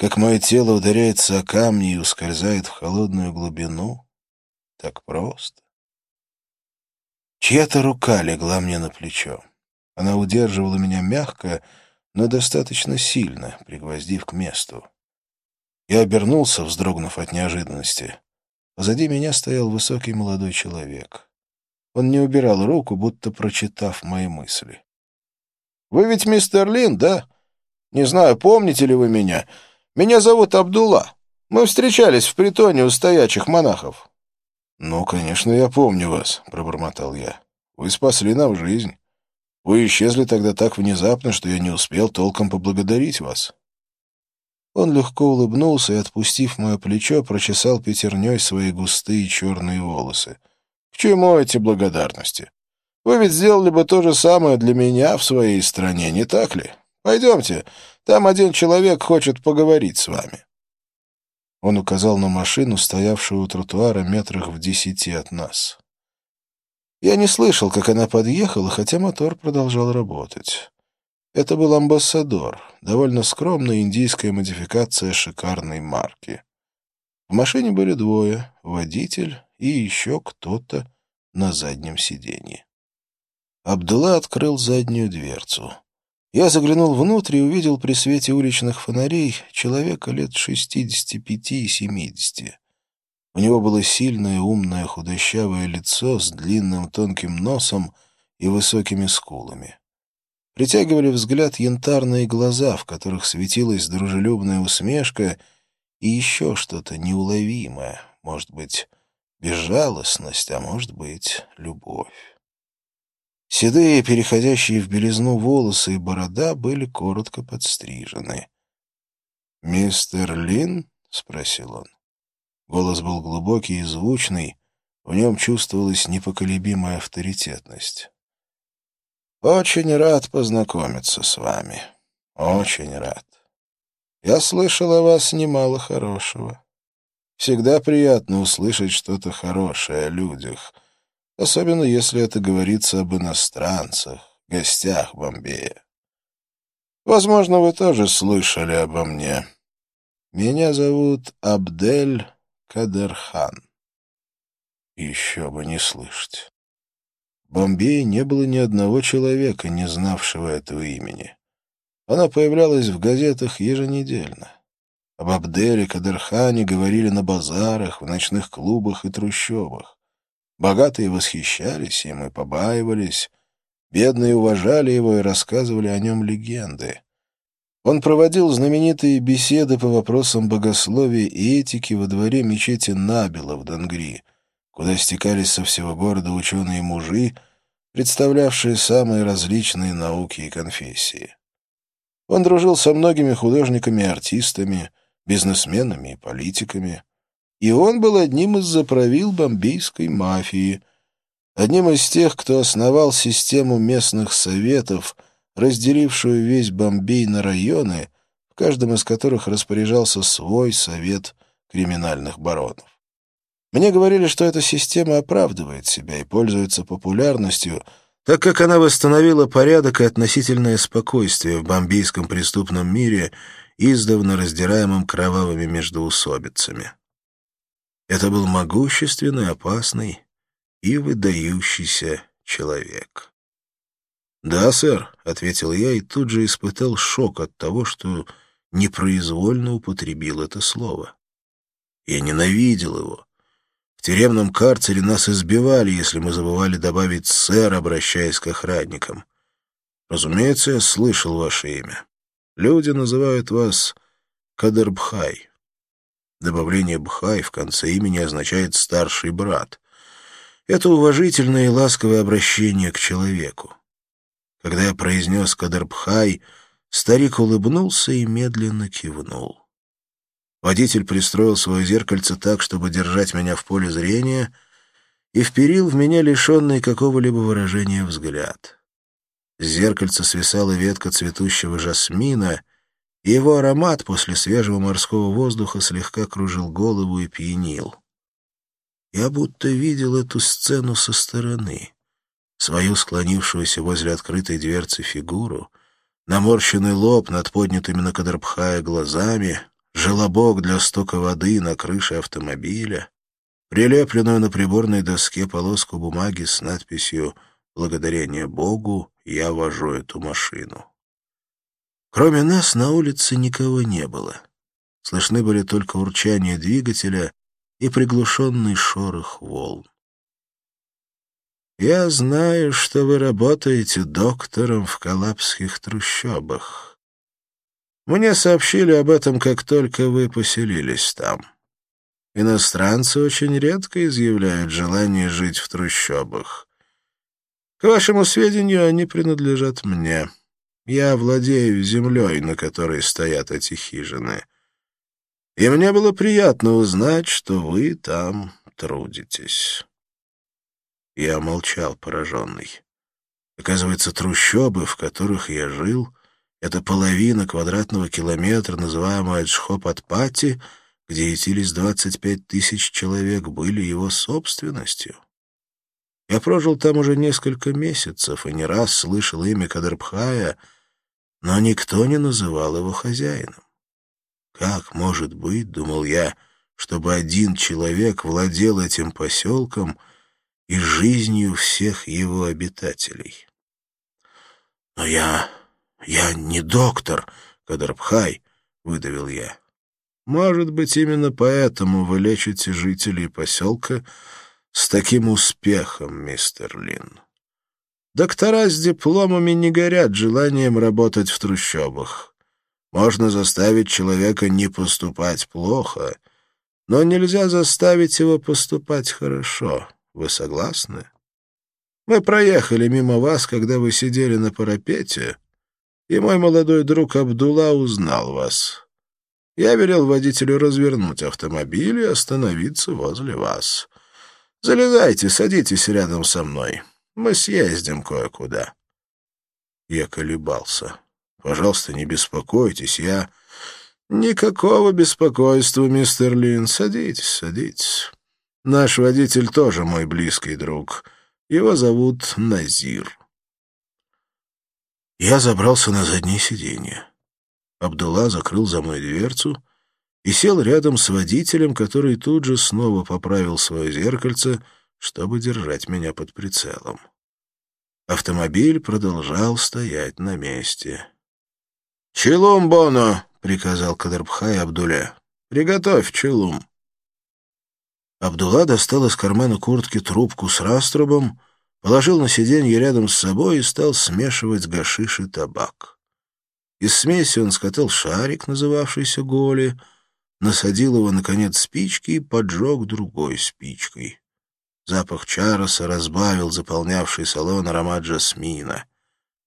как мое тело ударяется о камни и ускользает в холодную глубину. Так просто. Чья-то рука легла мне на плечо. Она удерживала меня мягко, но достаточно сильно, пригвоздив к месту. Я обернулся, вздрогнув от неожиданности. Позади меня стоял высокий молодой человек. Он не убирал руку, будто прочитав мои мысли. — Вы ведь мистер Лин, да? Не знаю, помните ли вы меня? Меня зовут Абдулла. Мы встречались в притоне у стоячих монахов». «Ну, конечно, я помню вас», — пробормотал я. «Вы спасли нам жизнь. Вы исчезли тогда так внезапно, что я не успел толком поблагодарить вас». Он легко улыбнулся и, отпустив мое плечо, прочесал пятерней свои густые черные волосы. «К чему эти благодарности? Вы ведь сделали бы то же самое для меня в своей стране, не так ли? Пойдемте, там один человек хочет поговорить с вами». Он указал на машину, стоявшую у тротуара метрах в десяти от нас. Я не слышал, как она подъехала, хотя мотор продолжал работать. Это был амбассадор, довольно скромная индийская модификация шикарной марки. В машине были двое — водитель и еще кто-то на заднем сиденье. Абдулла открыл заднюю дверцу. Я заглянул внутрь и увидел при свете уличных фонарей человека лет шестидесяти пяти и семидесяти. У него было сильное, умное, худощавое лицо с длинным тонким носом и высокими скулами. Притягивали взгляд янтарные глаза, в которых светилась дружелюбная усмешка и еще что-то неуловимое, может быть, безжалостность, а может быть, любовь. Седые, переходящие в белизну волосы и борода были коротко подстрижены. «Мистер Лин?» — спросил он. Голос был глубокий и звучный, в нем чувствовалась непоколебимая авторитетность. «Очень рад познакомиться с вами. Очень рад. Я слышал о вас немало хорошего. Всегда приятно услышать что-то хорошее о людях» особенно если это говорится об иностранцах, гостях Бомбея. Возможно, вы тоже слышали обо мне. Меня зовут Абдель Кадерхан. Еще бы не слышать. В Бомбее не было ни одного человека, не знавшего этого имени. Оно появлялось в газетах еженедельно. Об Абделе Кадерхане говорили на базарах, в ночных клубах и трущобах. Богатые восхищались им и побаивались. Бедные уважали его и рассказывали о нем легенды. Он проводил знаменитые беседы по вопросам богословия и этики во дворе мечети Набила в Донгри, куда стекались со всего города ученые-мужи, представлявшие самые различные науки и конфессии. Он дружил со многими художниками и артистами, бизнесменами и политиками. И он был одним из заправил бомбейской мафии, одним из тех, кто основал систему местных советов, разделившую весь Бомбей на районы, в каждом из которых распоряжался свой совет криминальных баронов. Мне говорили, что эта система оправдывает себя и пользуется популярностью, так как она восстановила порядок и относительное спокойствие в бомбийском преступном мире, издавна раздираемом кровавыми междоусобицами. Это был могущественный, опасный и выдающийся человек. «Да, сэр», — ответил я и тут же испытал шок от того, что непроизвольно употребил это слово. Я ненавидел его. В тюремном карцере нас избивали, если мы забывали добавить «сэр», обращаясь к охранникам. Разумеется, я слышал ваше имя. Люди называют вас Кадырбхай. Добавление «бхай» в конце имени означает «старший брат». Это уважительное и ласковое обращение к человеку. Когда я произнес «кадарбхай», старик улыбнулся и медленно кивнул. Водитель пристроил свое зеркальце так, чтобы держать меня в поле зрения, и вперил в меня лишенный какого-либо выражения взгляд. С зеркальца свисала ветка цветущего жасмина, и его аромат после свежего морского воздуха слегка кружил голову и пьянил. Я будто видел эту сцену со стороны. Свою склонившуюся возле открытой дверцы фигуру, наморщенный лоб над поднятыми на Кадрбхая глазами, желобок для стока воды на крыше автомобиля, прилепленную на приборной доске полоску бумаги с надписью «Благодарение Богу я вожу эту машину». Кроме нас на улице никого не было. Слышны были только урчание двигателя и приглушенный шорох волн. «Я знаю, что вы работаете доктором в коллапских трущобах. Мне сообщили об этом, как только вы поселились там. Иностранцы очень редко изъявляют желание жить в трущобах. К вашему сведению, они принадлежат мне». Я владею землей, на которой стоят эти хижины. И мне было приятно узнать, что вы там трудитесь. Я молчал, пораженный. Оказывается, трущобы, в которых я жил, это половина квадратного километра, называемая Джхопатпати, где ютились 25 тысяч человек, были его собственностью. Я прожил там уже несколько месяцев и не раз слышал имя Кадрбхая — но никто не называл его хозяином. Как может быть, думал я, чтобы один человек владел этим поселком и жизнью всех его обитателей? Но я... я не доктор, Кадрбхай, — выдавил я. Может быть, именно поэтому вы лечите жителей поселка с таким успехом, мистер Лин. Доктора с дипломами не горят желанием работать в трущобах. Можно заставить человека не поступать плохо, но нельзя заставить его поступать хорошо. Вы согласны? Мы проехали мимо вас, когда вы сидели на парапете, и мой молодой друг Абдулла узнал вас. Я велел водителю развернуть автомобиль и остановиться возле вас. Залезайте, садитесь рядом со мной. Мы съездим кое-куда. Я колебался. Пожалуйста, не беспокойтесь, я... Никакого беспокойства, мистер Лин. Садитесь, садитесь. Наш водитель тоже мой близкий друг. Его зовут Назир. Я забрался на заднее сиденье. Абдулла закрыл за мной дверцу и сел рядом с водителем, который тут же снова поправил свое зеркальце — чтобы держать меня под прицелом. Автомобиль продолжал стоять на месте. «Челум, Боно!» — приказал Кадрбхай Абдуле. «Приготовь челум». Абдулла достал из кармана куртки трубку с раструбом, положил на сиденье рядом с собой и стал смешивать гашиш и табак. Из смеси он скатал шарик, называвшийся голи, насадил его, наконец, спички и поджег другой спичкой. Запах чароса разбавил заполнявший салон аромат жасмина.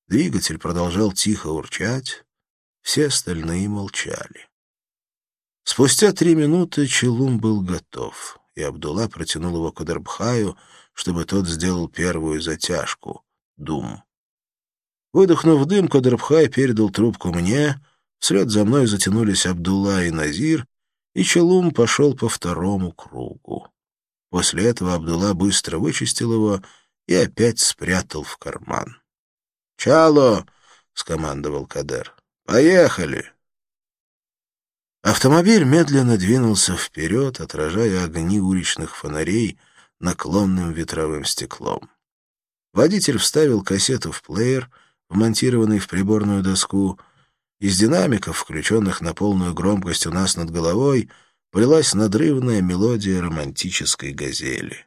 Двигатель продолжал тихо урчать, все остальные молчали. Спустя три минуты челум был готов, и Абдулла протянул его к Адарбхаю, чтобы тот сделал первую затяжку — дум. Выдохнув дым, Кадрбхай передал трубку мне, вслед за мной затянулись Абдулла и Назир, и Челум пошел по второму кругу. После этого Абдулла быстро вычистил его и опять спрятал в карман. «Чало!» — скомандовал Кадер. «Поехали!» Автомобиль медленно двинулся вперед, отражая огни уличных фонарей наклонным ветровым стеклом. Водитель вставил кассету в плеер, вмонтированный в приборную доску. Из динамиков, включенных на полную громкость у нас над головой, полилась надрывная мелодия романтической газели.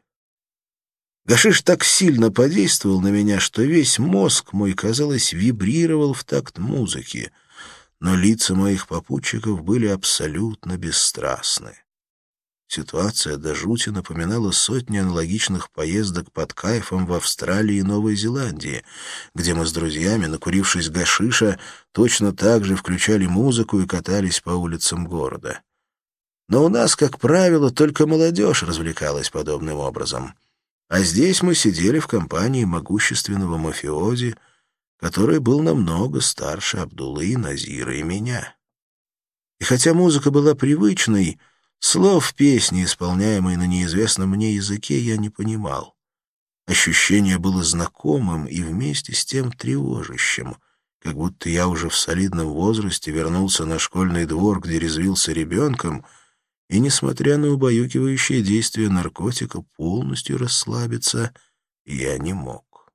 Гашиш так сильно подействовал на меня, что весь мозг мой, казалось, вибрировал в такт музыки, но лица моих попутчиков были абсолютно бесстрастны. Ситуация до жути напоминала сотни аналогичных поездок под кайфом в Австралии и Новой Зеландии, где мы с друзьями, накурившись гашиша, точно так же включали музыку и катались по улицам города. Но у нас, как правило, только молодежь развлекалась подобным образом — а здесь мы сидели в компании могущественного мафиози, который был намного старше Абдулы, Назира и меня. И хотя музыка была привычной, слов песни, исполняемой на неизвестном мне языке, я не понимал. Ощущение было знакомым и вместе с тем тревожащим, как будто я уже в солидном возрасте вернулся на школьный двор, где резвился ребенком — и, несмотря на убаюкивающее действие наркотика, полностью расслабиться я не мог.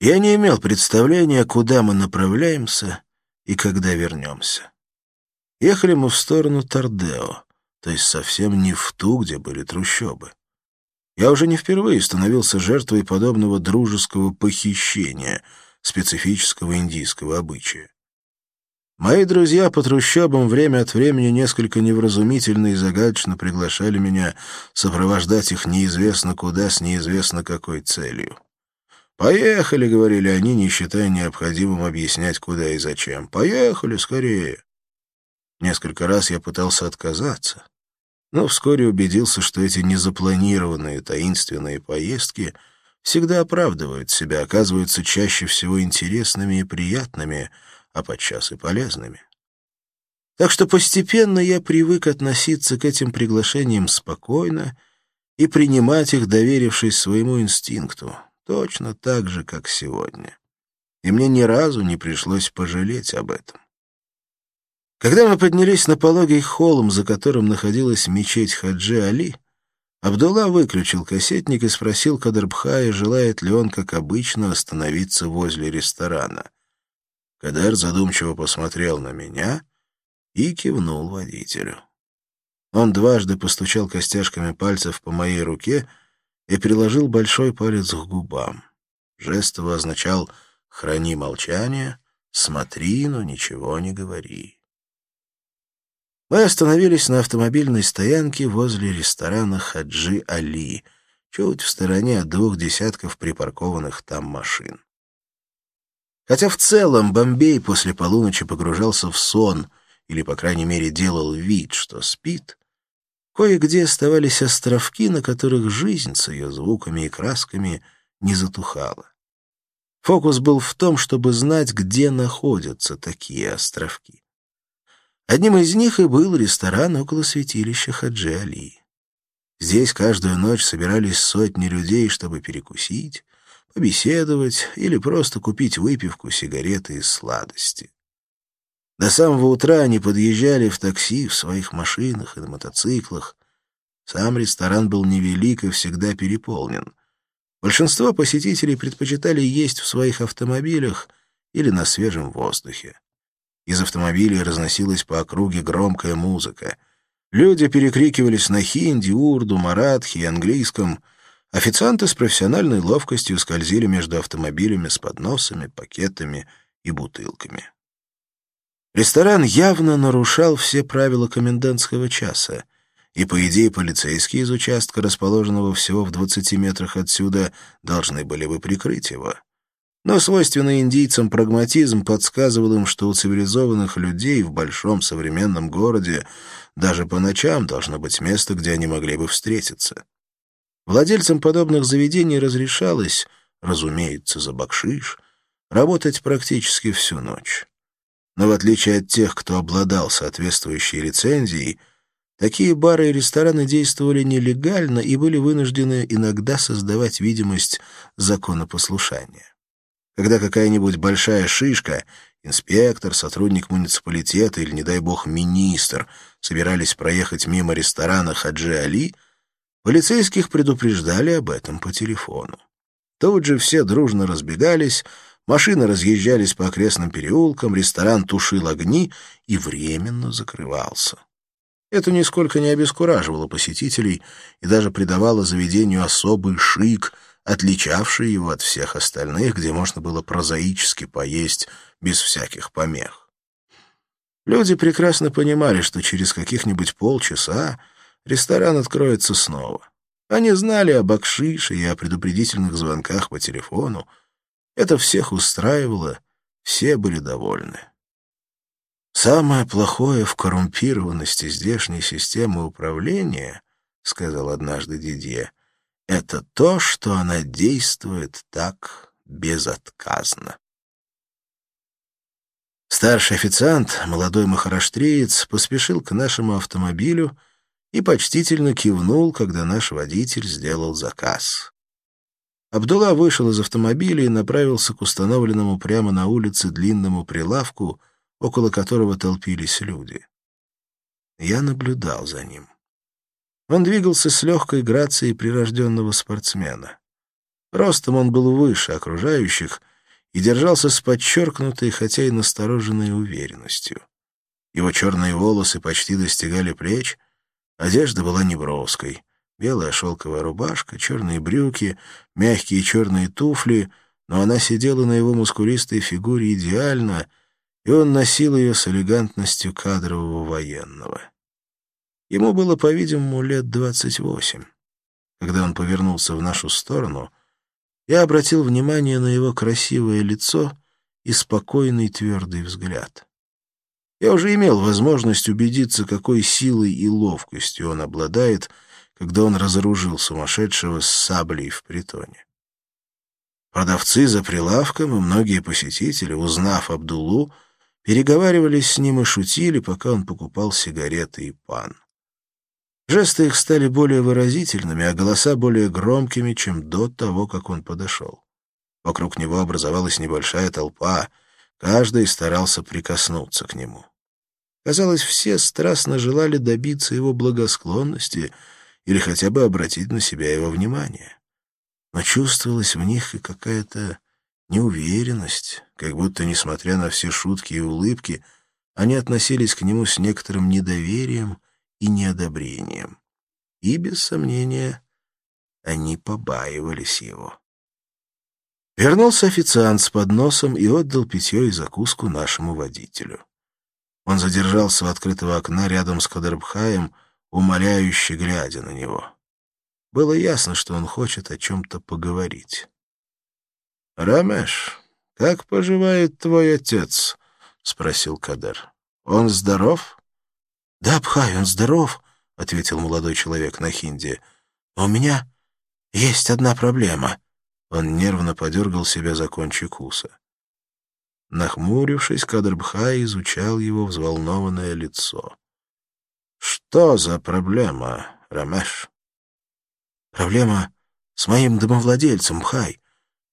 Я не имел представления, куда мы направляемся и когда вернемся. Ехали мы в сторону Тардео, то есть совсем не в ту, где были трущобы. Я уже не впервые становился жертвой подобного дружеского похищения, специфического индийского обычая. Мои друзья по трущобам время от времени несколько невразумительно и загадочно приглашали меня сопровождать их неизвестно куда с неизвестно какой целью. «Поехали», — говорили они, не считая необходимым объяснять, куда и зачем. «Поехали скорее». Несколько раз я пытался отказаться, но вскоре убедился, что эти незапланированные таинственные поездки всегда оправдывают себя, оказываются чаще всего интересными и приятными — а подчас и полезными. Так что постепенно я привык относиться к этим приглашениям спокойно и принимать их, доверившись своему инстинкту, точно так же, как сегодня. И мне ни разу не пришлось пожалеть об этом. Когда мы поднялись на пологий холм, за которым находилась мечеть Хаджи Али, Абдулла выключил кассетник и спросил Кадрбхая, желает ли он, как обычно, остановиться возле ресторана. Кадар задумчиво посмотрел на меня и кивнул водителю. Он дважды постучал костяшками пальцев по моей руке и приложил большой палец к губам. Жест его означал «храни молчание, смотри, но ничего не говори». Мы остановились на автомобильной стоянке возле ресторана «Хаджи Али», чуть в стороне от двух десятков припаркованных там машин. Хотя в целом Бомбей после полуночи погружался в сон, или, по крайней мере, делал вид, что спит, кое-где оставались островки, на которых жизнь с ее звуками и красками не затухала. Фокус был в том, чтобы знать, где находятся такие островки. Одним из них и был ресторан около святилища Хаджи Али. Здесь каждую ночь собирались сотни людей, чтобы перекусить, побеседовать или просто купить выпивку, сигареты и сладости. До самого утра они подъезжали в такси, в своих машинах и на мотоциклах. Сам ресторан был невелик и всегда переполнен. Большинство посетителей предпочитали есть в своих автомобилях или на свежем воздухе. Из автомобилей разносилась по округе громкая музыка. Люди перекрикивались на хинди, урду, маратхи и английском — Официанты с профессиональной ловкостью скользили между автомобилями с подносами, пакетами и бутылками. Ресторан явно нарушал все правила комендантского часа, и, по идее, полицейские из участка, расположенного всего в 20 метрах отсюда, должны были бы прикрыть его. Но свойственный индийцам прагматизм подсказывал им, что у цивилизованных людей в большом современном городе даже по ночам должно быть место, где они могли бы встретиться. Владельцам подобных заведений разрешалось, разумеется, за бакшиш, работать практически всю ночь. Но в отличие от тех, кто обладал соответствующей лицензией, Такие бары и рестораны действовали нелегально и были вынуждены иногда создавать видимость законопослушания. Когда какая-нибудь большая шишка, инспектор, сотрудник муниципалитета или, не дай бог, министр собирались проехать мимо ресторана Хаджи Али, полицейских предупреждали об этом по телефону. Тут же все дружно разбегались, машины разъезжались по окрестным переулкам, ресторан тушил огни и временно закрывался. Это нисколько не обескураживало посетителей и даже придавало заведению особый шик, отличавший его от всех остальных, где можно было прозаически поесть без всяких помех. Люди прекрасно понимали, что через каких-нибудь полчаса ресторан откроется снова. Они знали о бакшише и о предупредительных звонках по телефону. Это всех устраивало, все были довольны. «Самое плохое в коррумпированности здешней системы управления, — сказал однажды Дидье, — это то, что она действует так безотказно». Старший официант, молодой махараштриец, поспешил к нашему автомобилю и почтительно кивнул, когда наш водитель сделал заказ. Абдулла вышел из автомобиля и направился к установленному прямо на улице длинному прилавку, около которого толпились люди. Я наблюдал за ним. Он двигался с легкой грацией прирожденного спортсмена. Ростом он был выше окружающих и держался с подчеркнутой, хотя и настороженной уверенностью. Его черные волосы почти достигали плеч, одежда была неброской. Белая шелковая рубашка, черные брюки, мягкие черные туфли, но она сидела на его мускулистой фигуре идеально — и он носил ее с элегантностью кадрового военного. Ему было, по-видимому, лет двадцать восемь. Когда он повернулся в нашу сторону, я обратил внимание на его красивое лицо и спокойный твердый взгляд. Я уже имел возможность убедиться, какой силой и ловкостью он обладает, когда он разоружил сумасшедшего с саблей в притоне. Продавцы за прилавком и многие посетители, узнав Абдулу, переговаривались с ним и шутили, пока он покупал сигареты и пан. Жесты их стали более выразительными, а голоса более громкими, чем до того, как он подошел. Вокруг него образовалась небольшая толпа, каждый старался прикоснуться к нему. Казалось, все страстно желали добиться его благосклонности или хотя бы обратить на себя его внимание. Но чувствовалась в них и какая-то неуверенность, как будто, несмотря на все шутки и улыбки, они относились к нему с некоторым недоверием и неодобрением. И, без сомнения, они побаивались его. Вернулся официант с подносом и отдал питье и закуску нашему водителю. Он задержался у открытого окна рядом с Кадрбхаем, умоляюще глядя на него. Было ясно, что он хочет о чем-то поговорить. «Рамеш, как поживает твой отец?» — спросил Кадер. «Он здоров?» «Да, Пхай, он здоров», — ответил молодой человек на хинди. «Но у меня есть одна проблема». Он нервно подергал себя за кончик уса. Нахмурившись, Кадрбхай изучал его взволнованное лицо. «Что за проблема, Рамеш?» «Проблема с моим домовладельцем, Пхай.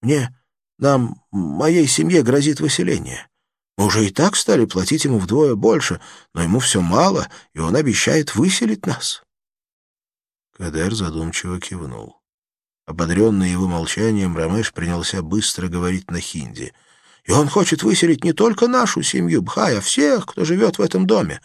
Мне нам, моей семье, грозит выселение. Мы уже и так стали платить ему вдвое больше, но ему все мало, и он обещает выселить нас. Кадер задумчиво кивнул. Ободренный его молчанием, Рамеш принялся быстро говорить на хинди. «И он хочет выселить не только нашу семью, Бхай, а всех, кто живет в этом доме.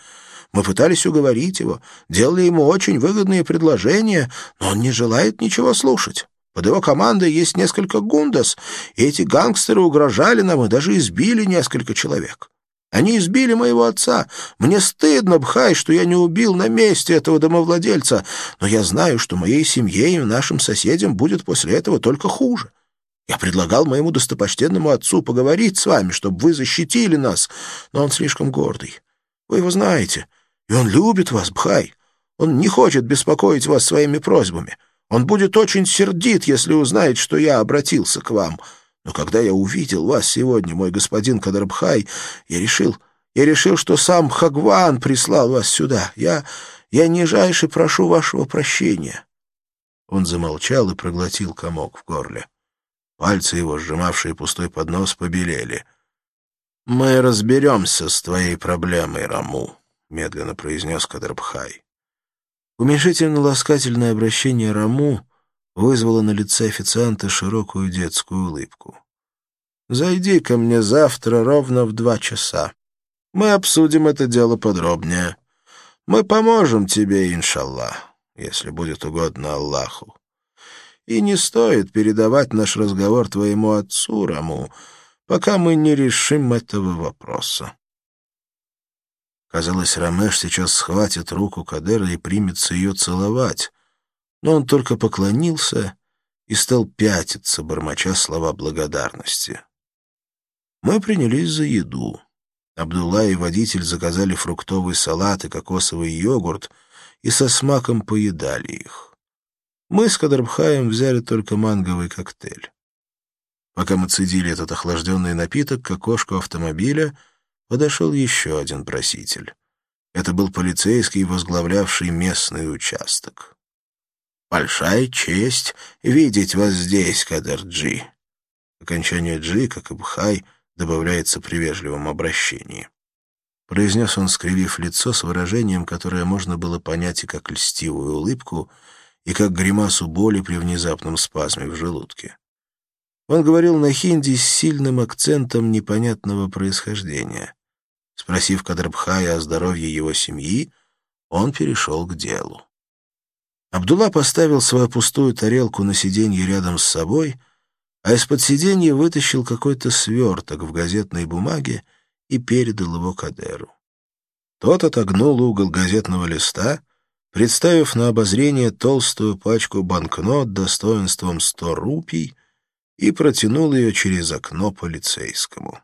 Мы пытались уговорить его, делали ему очень выгодные предложения, но он не желает ничего слушать. Под его командой есть несколько гундас, и эти гангстеры угрожали нам и даже избили несколько человек. Они избили моего отца. Мне стыдно, Бхай, что я не убил на месте этого домовладельца, но я знаю, что моей семье и нашим соседям будет после этого только хуже. Я предлагал моему достопочтенному отцу поговорить с вами, чтобы вы защитили нас, но он слишком гордый. Вы его знаете, и он любит вас, Бхай. Он не хочет беспокоить вас своими просьбами. Он будет очень сердит, если узнает, что я обратился к вам. Но когда я увидел вас сегодня, мой господин Кадрбхай, я решил, я решил, что сам Хагван прислал вас сюда. Я, Я нижайше прошу вашего прощения». Он замолчал и проглотил комок в горле. Пальцы его, сжимавшие пустой поднос, побелели. «Мы разберемся с твоей проблемой, Раму», — медленно произнес Кадрбхай. Уменьшительно-ласкательное обращение Раму вызвало на лице официанта широкую детскую улыбку. «Зайди ко мне завтра ровно в два часа. Мы обсудим это дело подробнее. Мы поможем тебе, иншаллах, если будет угодно Аллаху. И не стоит передавать наш разговор твоему отцу, Раму, пока мы не решим этого вопроса. Казалось, Рамеш сейчас схватит руку Кадера и примется ее целовать, но он только поклонился и стал пятиться, бормоча слова благодарности. Мы принялись за еду. Абдулла и водитель заказали фруктовый салат и кокосовый йогурт и со смаком поедали их. Мы с Кадрбхаем взяли только манговый коктейль. Пока мы цедили этот охлажденный напиток к окошку автомобиля, подошел еще один проситель. Это был полицейский, возглавлявший местный участок. «Большая честь видеть вас здесь, Кадарджи». Окончание «джи», как и «бхай», добавляется при вежливом обращении. Произнес он, скривив лицо с выражением, которое можно было понять и как льстивую улыбку, и как гримасу боли при внезапном спазме в желудке. Он говорил на хинди с сильным акцентом непонятного происхождения. Спросив Кадрбхая о здоровье его семьи, он перешел к делу. Абдулла поставил свою пустую тарелку на сиденье рядом с собой — а из-под сиденья вытащил какой-то сверток в газетной бумаге и передал его Кадеру. Тот отогнул угол газетного листа, представив на обозрение толстую пачку банкнот достоинством сто рупий и протянул ее через окно полицейскому.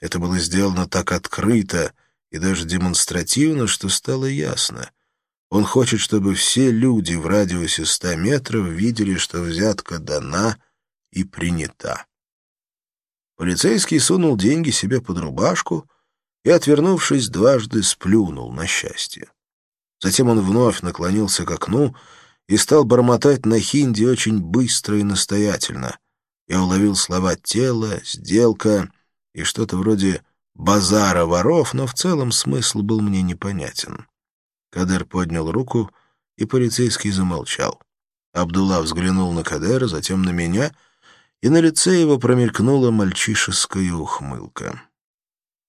Это было сделано так открыто и даже демонстративно, что стало ясно. Он хочет, чтобы все люди в радиусе ста метров видели, что взятка дана и принята. Полицейский сунул деньги себе под рубашку и, отвернувшись, дважды сплюнул на счастье. Затем он вновь наклонился к окну и стал бормотать на хинди очень быстро и настоятельно. Я уловил слова «тело», «сделка» и что-то вроде «базара воров», но в целом смысл был мне непонятен. Кадер поднял руку, и полицейский замолчал. Абдулла взглянул на Кадера, затем на меня — и на лице его промелькнула мальчишеская ухмылка.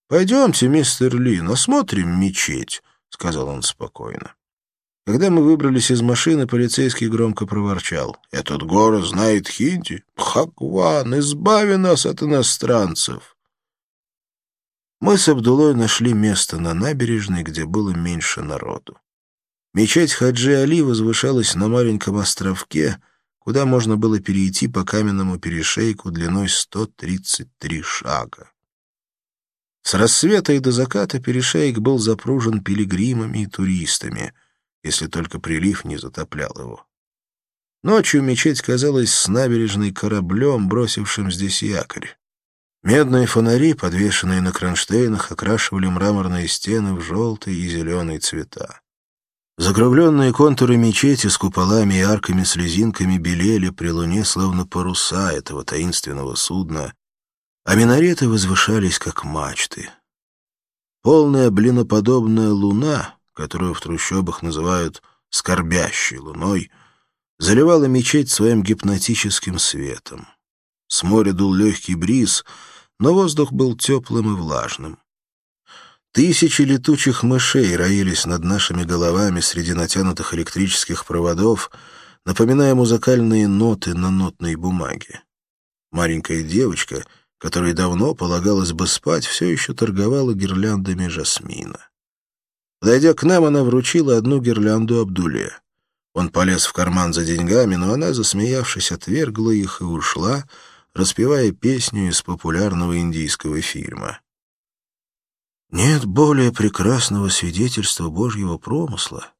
«Пойдемте, мистер Лин, осмотрим мечеть», — сказал он спокойно. Когда мы выбрались из машины, полицейский громко проворчал. «Этот город знает хинди. Хакван, избави нас от иностранцев!» Мы с Абдулой нашли место на набережной, где было меньше народу. Мечеть Хаджи Али возвышалась на маленьком островке, куда можно было перейти по каменному перешейку длиной 133 шага. С рассвета и до заката перешейк был запружен пилигримами и туристами, если только прилив не затоплял его. Ночью мечеть казалась с набережной кораблем, бросившим здесь якорь. Медные фонари, подвешенные на кронштейнах, окрашивали мраморные стены в желтый и зеленый цвета. Закругленные контуры мечети с куполами и арками-слезинками белели при луне, словно паруса этого таинственного судна, а минареты возвышались, как мачты. Полная блиноподобная луна, которую в трущобах называют «скорбящей луной», заливала мечеть своим гипнотическим светом. С моря дул легкий бриз, но воздух был теплым и влажным. Тысячи летучих мышей роились над нашими головами среди натянутых электрических проводов, напоминая музыкальные ноты на нотной бумаге. Маленькая девочка, которой давно полагалось бы спать, все еще торговала гирляндами жасмина. Подойдя к нам, она вручила одну гирлянду Абдуле. Он полез в карман за деньгами, но она, засмеявшись, отвергла их и ушла, распевая песню из популярного индийского фильма. Нет более прекрасного свидетельства Божьего промысла,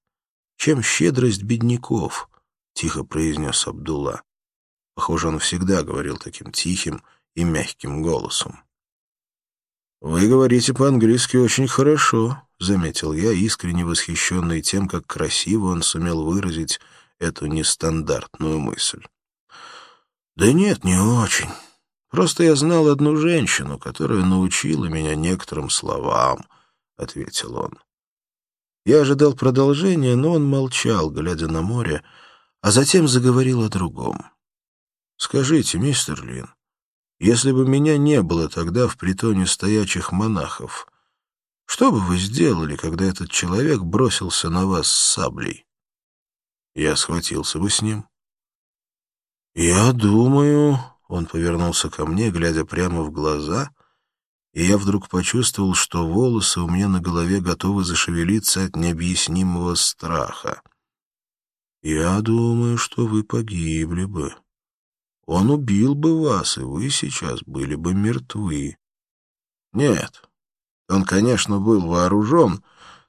чем щедрость бедняков, — тихо произнес Абдулла. Похоже, он всегда говорил таким тихим и мягким голосом. «Вы говорите по-английски очень хорошо», — заметил я, искренне восхищенный тем, как красиво он сумел выразить эту нестандартную мысль. «Да нет, не очень. Просто я знал одну женщину, которая научила меня некоторым словам», — ответил он. Я ожидал продолжения, но он молчал, глядя на море, а затем заговорил о другом. «Скажите, мистер Лин, если бы меня не было тогда в притоне стоячих монахов, что бы вы сделали, когда этот человек бросился на вас с саблей? Я схватился бы с ним. Я думаю... Он повернулся ко мне, глядя прямо в глаза, и я вдруг почувствовал, что волосы у меня на голове готовы зашевелиться от необъяснимого страха. Я думаю, что вы погибли бы. Он убил бы вас, и вы сейчас были бы мертвы. Нет, он, конечно, был вооружен,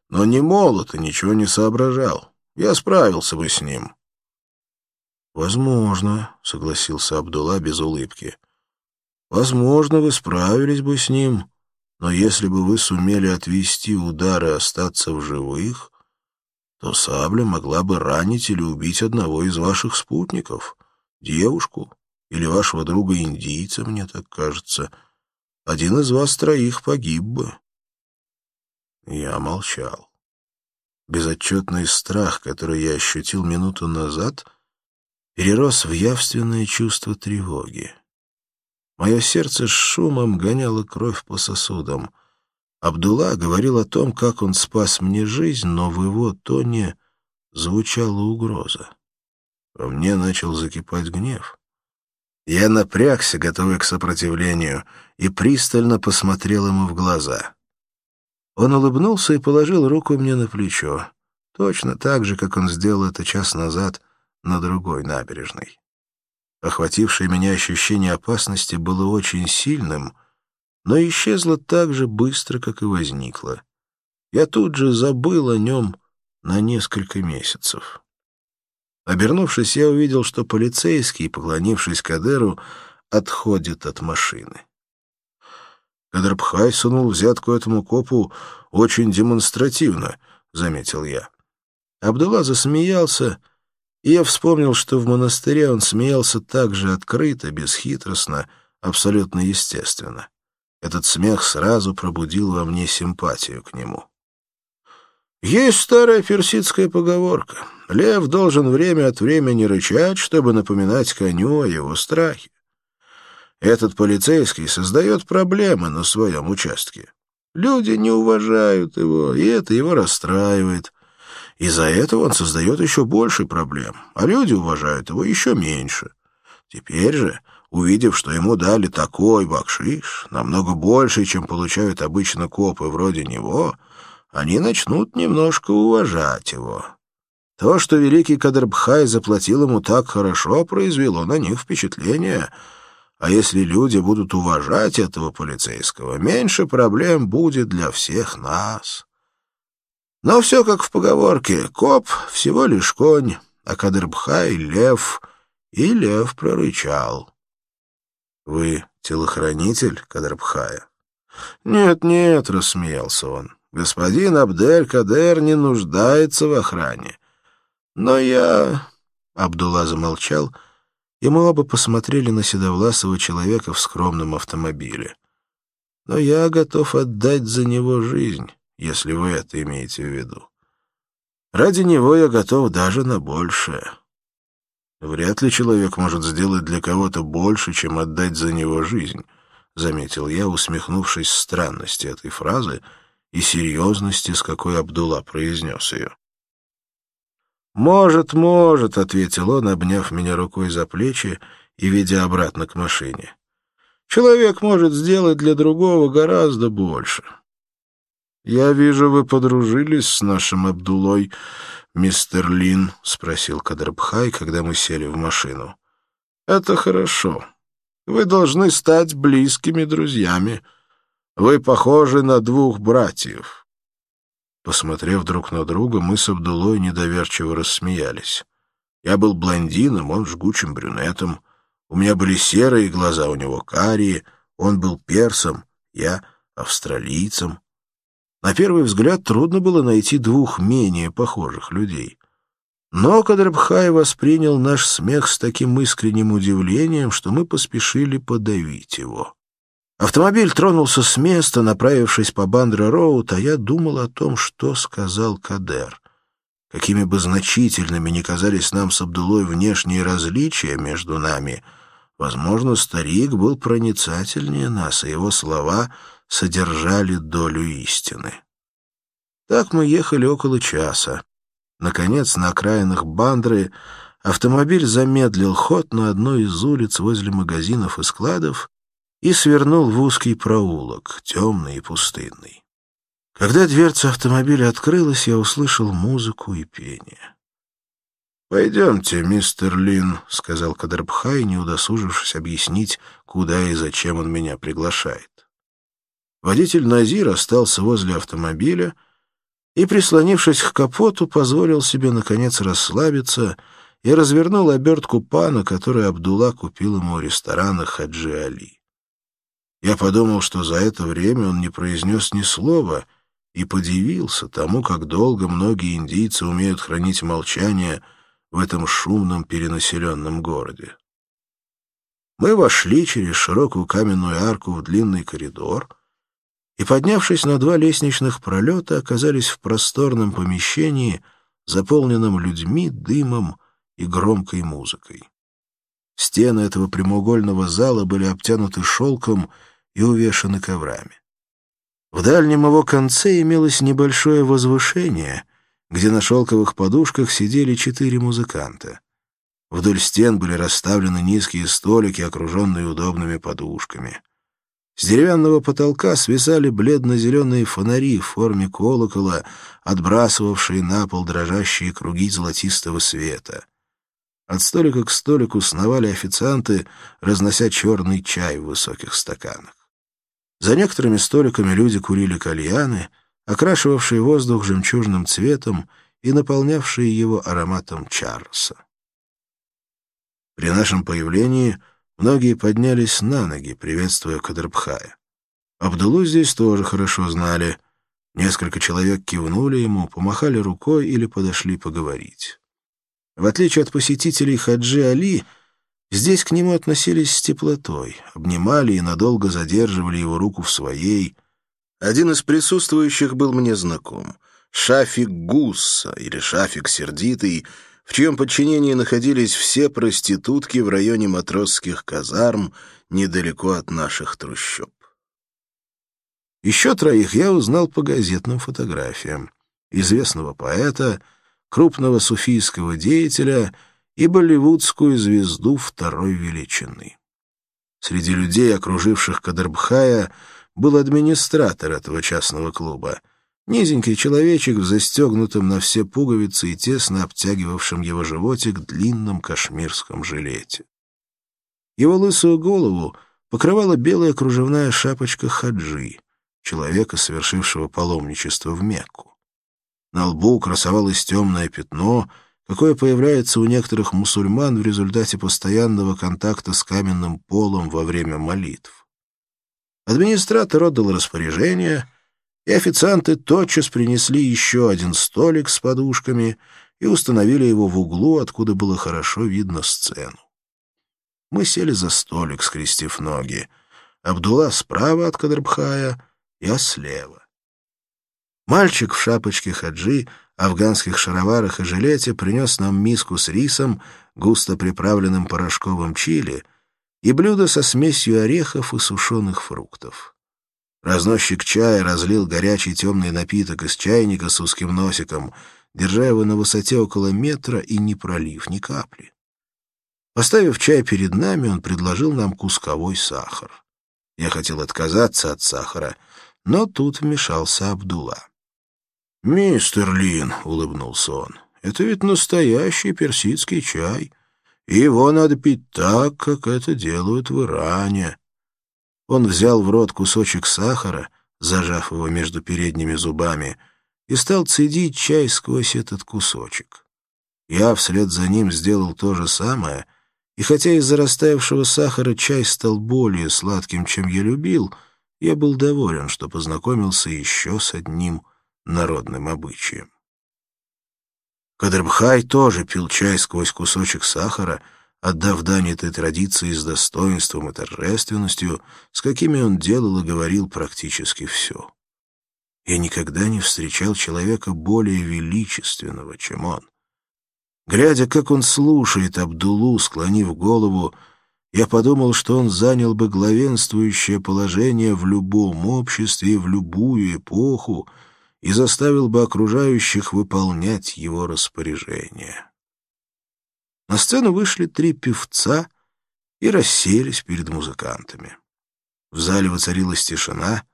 но не молод и ничего не соображал. Я справился бы с ним. «Возможно», — согласился Абдулла без улыбки. «Возможно, вы справились бы с ним, но если бы вы сумели отвести удар и остаться в живых, то сабля могла бы ранить или убить одного из ваших спутников, девушку или вашего друга-индийца, мне так кажется. Один из вас троих погиб бы. Я молчал. Безотчетный страх, который я ощутил минуту назад, перерос в явственное чувство тревоги. Мое сердце с шумом гоняло кровь по сосудам. Абдулла говорил о том, как он спас мне жизнь, но в его тоне звучала угроза. Во мне начал закипать гнев. Я напрягся, готовый к сопротивлению, и пристально посмотрел ему в глаза. Он улыбнулся и положил руку мне на плечо, точно так же, как он сделал это час назад на другой набережной. Охватившее меня ощущение опасности было очень сильным, но исчезло так же быстро, как и возникло. Я тут же забыл о нем на несколько месяцев. Обернувшись, я увидел, что полицейский, поклонившись Кадеру, отходит от машины. Кадрбхай сунул взятку этому копу очень демонстративно, — заметил я. Абдулла засмеялся, и я вспомнил, что в монастыре он смеялся так же открыто, бесхитростно, абсолютно естественно. Этот смех сразу пробудил во мне симпатию к нему. Есть старая персидская поговорка. Лев должен время от времени рычать, чтобы напоминать коню о его страхе. Этот полицейский создает проблемы на своем участке. Люди не уважают его, и это его расстраивает. Из-за этого он создает еще больше проблем, а люди уважают его еще меньше. Теперь же, увидев, что ему дали такой бакшиш, намного больше, чем получают обычно копы вроде него, — они начнут немножко уважать его. То, что великий Кадрбхай заплатил ему так хорошо, произвело на них впечатление. А если люди будут уважать этого полицейского, меньше проблем будет для всех нас. Но все как в поговорке. Коп — всего лишь конь, а Кадрбхай — лев, и лев прорычал. — Вы телохранитель Кадрбхая? «Нет, — Нет-нет, — рассмеялся он. Господин Абдель-Кадер не нуждается в охране. Но я...» Абдулла замолчал, и мы оба посмотрели на седовласого человека в скромном автомобиле. «Но я готов отдать за него жизнь, если вы это имеете в виду. Ради него я готов даже на большее». «Вряд ли человек может сделать для кого-то больше, чем отдать за него жизнь», — заметил я, усмехнувшись странности этой фразы — и серьезности, с какой Абдулла произнес ее. «Может, может», — ответил он, обняв меня рукой за плечи и ведя обратно к машине. «Человек может сделать для другого гораздо больше». «Я вижу, вы подружились с нашим Абдулой, мистер Лин», — спросил Кадрбхай, когда мы сели в машину. «Это хорошо. Вы должны стать близкими друзьями». Вы похожи на двух братьев». Посмотрев друг на друга, мы с Абдулой недоверчиво рассмеялись. Я был блондином, он жгучим брюнетом. У меня были серые глаза, у него карие, он был персом, я австралийцам. На первый взгляд трудно было найти двух менее похожих людей. Но Кадрабхай воспринял наш смех с таким искренним удивлением, что мы поспешили подавить его. Автомобиль тронулся с места, направившись по Бандра-Роуд, а я думал о том, что сказал Кадер. Какими бы значительными ни казались нам с Абдулой внешние различия между нами, возможно, старик был проницательнее нас, и его слова содержали долю истины. Так мы ехали около часа. Наконец, на окраинах Бандры автомобиль замедлил ход на одной из улиц возле магазинов и складов и свернул в узкий проулок, темный и пустынный. Когда дверца автомобиля открылась, я услышал музыку и пение. «Пойдемте, мистер Лин», — сказал Кадрбхай, не удосужившись объяснить, куда и зачем он меня приглашает. Водитель Назир остался возле автомобиля и, прислонившись к капоту, позволил себе, наконец, расслабиться и развернул обертку пана, которую Абдулла купил ему у ресторана Хаджи Али. Я подумал, что за это время он не произнес ни слова — и подивился тому, как долго многие индийцы умеют хранить молчание в этом шумном перенаселенном городе. Мы вошли через широкую каменную арку в длинный коридор и, поднявшись на два лестничных пролета, оказались в просторном помещении, заполненном людьми, дымом и громкой музыкой. Стены этого прямоугольного зала были обтянуты шелком и увешаны коврами. В дальнем его конце имелось небольшое возвышение, где на шелковых подушках сидели четыре музыканта. Вдоль стен были расставлены низкие столики, окруженные удобными подушками. С деревянного потолка свисали бледно-зеленые фонари в форме колокола, отбрасывавшие на пол дрожащие круги золотистого света. От столика к столику сновали официанты, разнося черный чай в высоких стаканах. За некоторыми столиками люди курили кальяны, окрашивавшие воздух жемчужным цветом и наполнявшие его ароматом чарса. При нашем появлении многие поднялись на ноги, приветствуя Кадрбхая. Абдулу здесь тоже хорошо знали. Несколько человек кивнули ему, помахали рукой или подошли поговорить. В отличие от посетителей Хаджи Али — Здесь к нему относились с теплотой, обнимали и надолго задерживали его руку в своей. Один из присутствующих был мне знаком. Шафик Гусса, или Шафик Сердитый, в чьем подчинении находились все проститутки в районе матросских казарм недалеко от наших трущоб. Еще троих я узнал по газетным фотографиям. Известного поэта, крупного суфийского деятеля — и болливудскую звезду второй величины. Среди людей, окруживших Кадрбхая, был администратор этого частного клуба, низенький человечек в застегнутом на все пуговицы и тесно обтягивавшем его животик длинном кашмирском жилете. Его лысую голову покрывала белая кружевная шапочка хаджи, человека, совершившего паломничество в Мекку. На лбу красовалось темное пятно — какое появляется у некоторых мусульман в результате постоянного контакта с каменным полом во время молитв. Администратор отдал распоряжение, и официанты тотчас принесли еще один столик с подушками и установили его в углу, откуда было хорошо видно сцену. Мы сели за столик, скрестив ноги. Абдулла справа от Кадрбхая, я слева. Мальчик в шапочке хаджи афганских шароварах и жилете принес нам миску с рисом, густо приправленным порошковым чили, и блюдо со смесью орехов и сушеных фруктов. Разносчик чая разлил горячий темный напиток из чайника с узким носиком, держа его на высоте около метра и не пролив ни капли. Поставив чай перед нами, он предложил нам кусковой сахар. Я хотел отказаться от сахара, но тут вмешался Абдулла. «Мистер Лин», — улыбнулся он, — «это ведь настоящий персидский чай, его надо пить так, как это делают в Иране». Он взял в рот кусочек сахара, зажав его между передними зубами, и стал цедить чай сквозь этот кусочек. Я вслед за ним сделал то же самое, и хотя из-за растаявшего сахара чай стал более сладким, чем я любил, я был доволен, что познакомился еще с одним народным обычаем. Кадрбхай тоже пил чай сквозь кусочек сахара, отдав дань этой традиции с достоинством и торжественностью, с какими он делал и говорил практически все. Я никогда не встречал человека более величественного, чем он. Глядя, как он слушает Абдулу, склонив голову, я подумал, что он занял бы главенствующее положение в любом обществе в любую эпоху и заставил бы окружающих выполнять его распоряжения. На сцену вышли три певца и расселись перед музыкантами. В зале воцарилась тишина,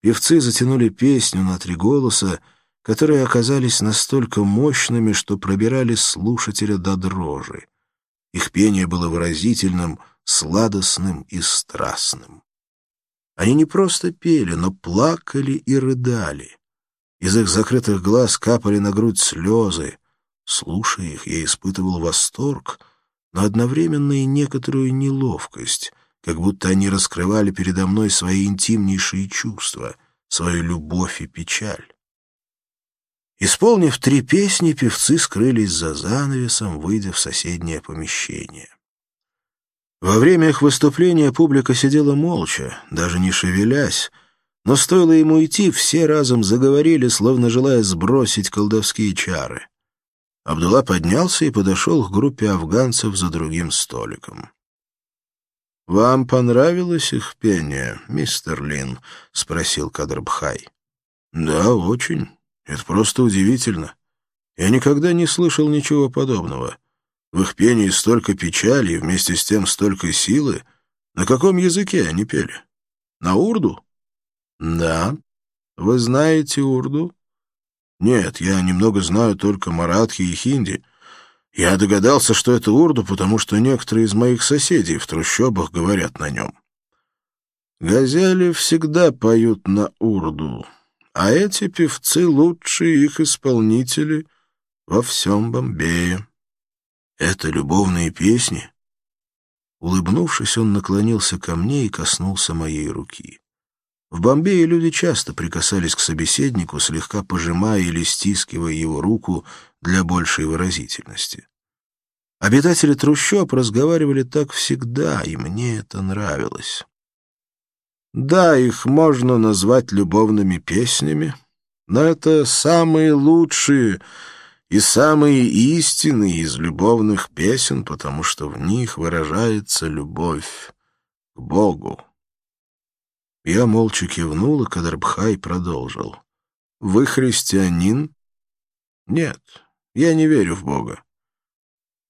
певцы затянули песню на три голоса, которые оказались настолько мощными, что пробирали слушателя до дрожи. Их пение было выразительным — сладостным и страстным. Они не просто пели, но плакали и рыдали. Из их закрытых глаз капали на грудь слезы. Слушая их, я испытывал восторг, но одновременно и некоторую неловкость, как будто они раскрывали передо мной свои интимнейшие чувства, свою любовь и печаль. Исполнив три песни, певцы скрылись за занавесом, выйдя в соседнее помещение. Во время их выступления публика сидела молча, даже не шевелясь, но стоило ему идти, все разом заговорили, словно желая сбросить колдовские чары. Абдулла поднялся и подошел к группе афганцев за другим столиком. «Вам понравилось их пение, мистер Лин?» — спросил Кадрбхай. «Да, очень. Это просто удивительно. Я никогда не слышал ничего подобного. В их пении столько печали и вместе с тем столько силы. На каком языке они пели? На урду? Да. Вы знаете урду? Нет, я немного знаю только маратхи и хинди. Я догадался, что это урду, потому что некоторые из моих соседей в трущобах говорят на нем. Газели всегда поют на урду, а эти певцы — лучшие их исполнители во всем Бомбее. Это любовные песни? Улыбнувшись, он наклонился ко мне и коснулся моей руки. В Бомбее люди часто прикасались к собеседнику, слегка пожимая или стискивая его руку для большей выразительности. Обитатели трущоб разговаривали так всегда, и мне это нравилось. Да, их можно назвать любовными песнями, но это самые лучшие и самые истинные из любовных песен, потому что в них выражается любовь к Богу. Я молча кивнул, и Кадрбхай продолжил. «Вы христианин?» «Нет, я не верю в Бога».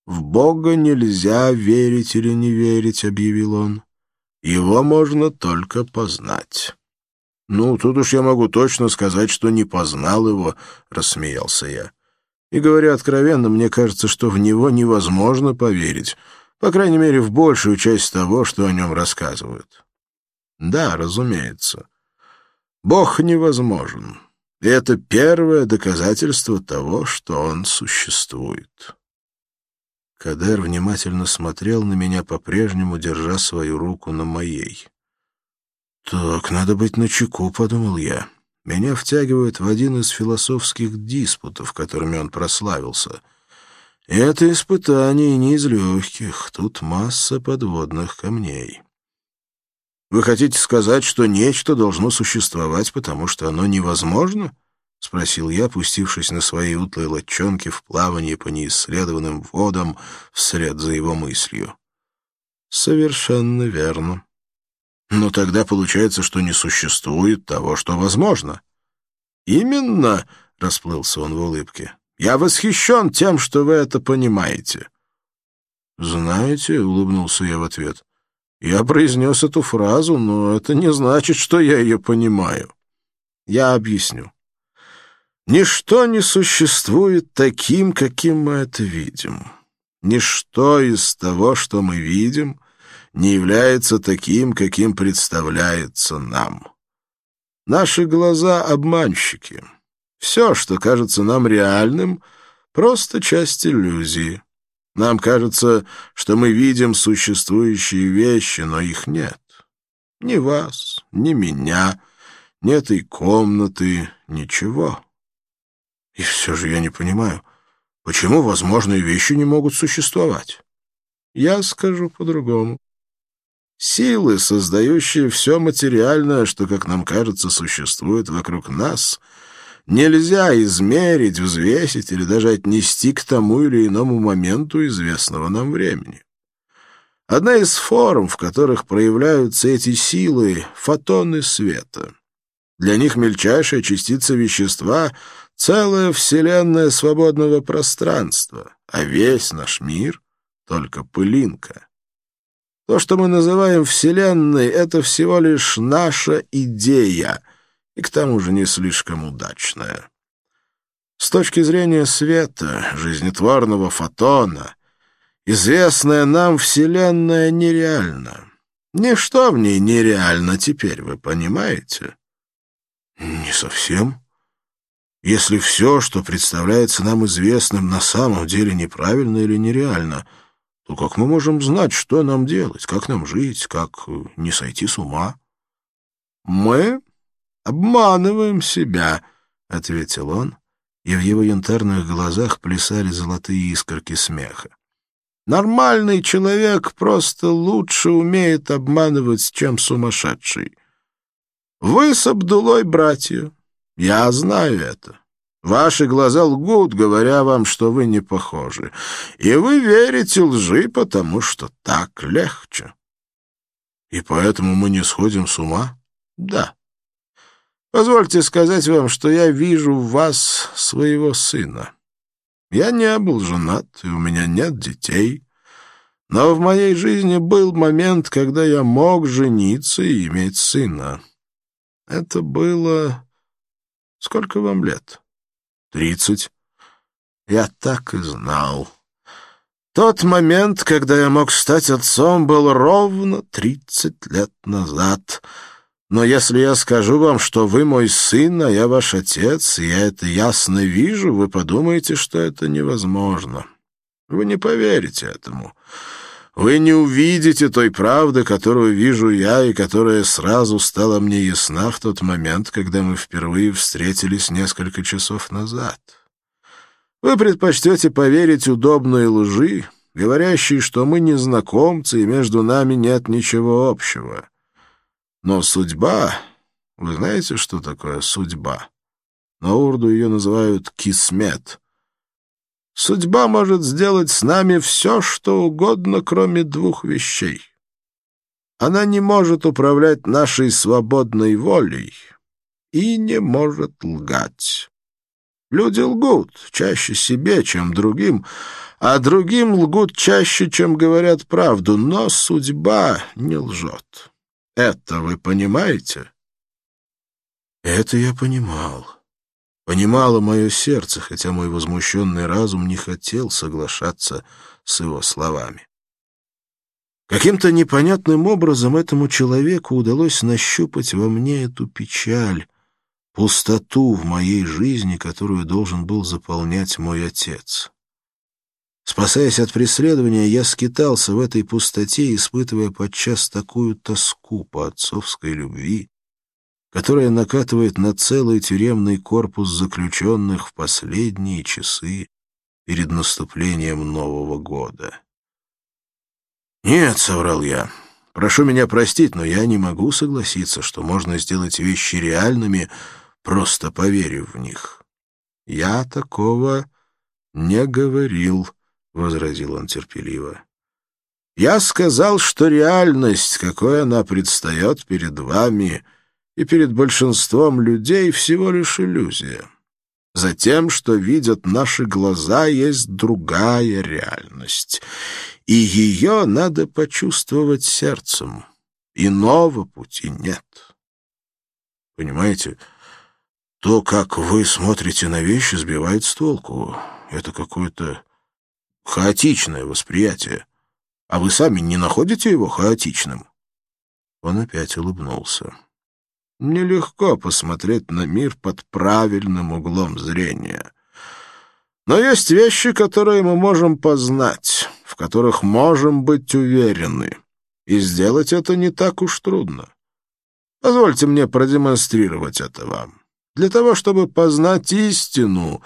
«В Бога нельзя верить или не верить», — объявил он. «Его можно только познать». «Ну, тут уж я могу точно сказать, что не познал его», — рассмеялся я. И говоря откровенно, мне кажется, что в него невозможно поверить, по крайней мере, в большую часть того, что о нем рассказывают. Да, разумеется. Бог невозможен. И это первое доказательство того, что он существует. Кадер внимательно смотрел на меня, по-прежнему держа свою руку на моей. «Так, надо быть начеку», — подумал я. Меня втягивают в один из философских диспутов, которыми он прославился. И это испытание не из легких, тут масса подводных камней. Вы хотите сказать, что нечто должно существовать, потому что оно невозможно? — спросил я, пустившись на своей утлой лодчонке в плавании по неисследованным водам вслед за его мыслью. — Совершенно верно. Но тогда получается, что не существует того, что возможно. Именно, — расплылся он в улыбке, — я восхищен тем, что вы это понимаете. Знаете, — улыбнулся я в ответ, — я произнес эту фразу, но это не значит, что я ее понимаю. Я объясню. Ничто не существует таким, каким мы это видим. Ничто из того, что мы видим — не является таким, каким представляется нам. Наши глаза — обманщики. Все, что кажется нам реальным, — просто часть иллюзии. Нам кажется, что мы видим существующие вещи, но их нет. Ни вас, ни меня, ни этой комнаты, ничего. И все же я не понимаю, почему возможные вещи не могут существовать? Я скажу по-другому. Силы, создающие все материальное, что, как нам кажется, существует вокруг нас, нельзя измерить, взвесить или даже отнести к тому или иному моменту известного нам времени. Одна из форм, в которых проявляются эти силы — фотоны света. Для них мельчайшая частица вещества — целая вселенная свободного пространства, а весь наш мир — только пылинка. То, что мы называем Вселенной, — это всего лишь наша идея, и к тому же не слишком удачная. С точки зрения света, жизнетворного фотона, известная нам Вселенная нереальна. Ничто в ней нереально теперь, вы понимаете? Не совсем. Если все, что представляется нам известным, на самом деле неправильно или нереально, то как мы можем знать, что нам делать, как нам жить, как э, не сойти с ума? Мы обманываем себя, — ответил он, и в его янтарных глазах плясали золотые искорки смеха. Нормальный человек просто лучше умеет обманывать, чем сумасшедший. Вы с Абдулой братья. Я знаю это. Ваши глаза лгут, говоря вам, что вы не похожи. И вы верите лжи, потому что так легче. И поэтому мы не сходим с ума? Да. Позвольте сказать вам, что я вижу в вас своего сына. Я не был женат, и у меня нет детей. Но в моей жизни был момент, когда я мог жениться и иметь сына. Это было... Сколько вам лет? Тридцать. Я так и знал. Тот момент, когда я мог стать отцом, был ровно тридцать лет назад. Но если я скажу вам, что вы мой сын, а я ваш отец, и я это ясно вижу, вы подумаете, что это невозможно. Вы не поверите этому. Вы не увидите той правды, которую вижу я и которая сразу стала мне ясна в тот момент, когда мы впервые встретились несколько часов назад. Вы предпочтете поверить удобной лжи, говорящей, что мы незнакомцы и между нами нет ничего общего. Но судьба... Вы знаете, что такое судьба? На урду ее называют кисмет — Судьба может сделать с нами все, что угодно, кроме двух вещей. Она не может управлять нашей свободной волей и не может лгать. Люди лгут чаще себе, чем другим, а другим лгут чаще, чем говорят правду, но судьба не лжет. Это вы понимаете? Это я понимал понимало мое сердце, хотя мой возмущенный разум не хотел соглашаться с его словами. Каким-то непонятным образом этому человеку удалось нащупать во мне эту печаль, пустоту в моей жизни, которую должен был заполнять мой отец. Спасаясь от преследования, я скитался в этой пустоте, испытывая подчас такую тоску по отцовской любви, которая накатывает на целый тюремный корпус заключенных в последние часы перед наступлением Нового года. «Нет», — соврал я, — «прошу меня простить, но я не могу согласиться, что можно сделать вещи реальными, просто поверив в них». «Я такого не говорил», — возразил он терпеливо. «Я сказал, что реальность, какой она предстает перед вами, — и перед большинством людей всего лишь иллюзия. За тем, что видят наши глаза, есть другая реальность, и ее надо почувствовать сердцем. Иного пути нет. Понимаете, то, как вы смотрите на вещи, сбивает с толку. Это какое-то хаотичное восприятие. А вы сами не находите его хаотичным?» Он опять улыбнулся. Нелегко посмотреть на мир под правильным углом зрения. Но есть вещи, которые мы можем познать, в которых можем быть уверены. И сделать это не так уж трудно. Позвольте мне продемонстрировать это вам. Для того, чтобы познать истину,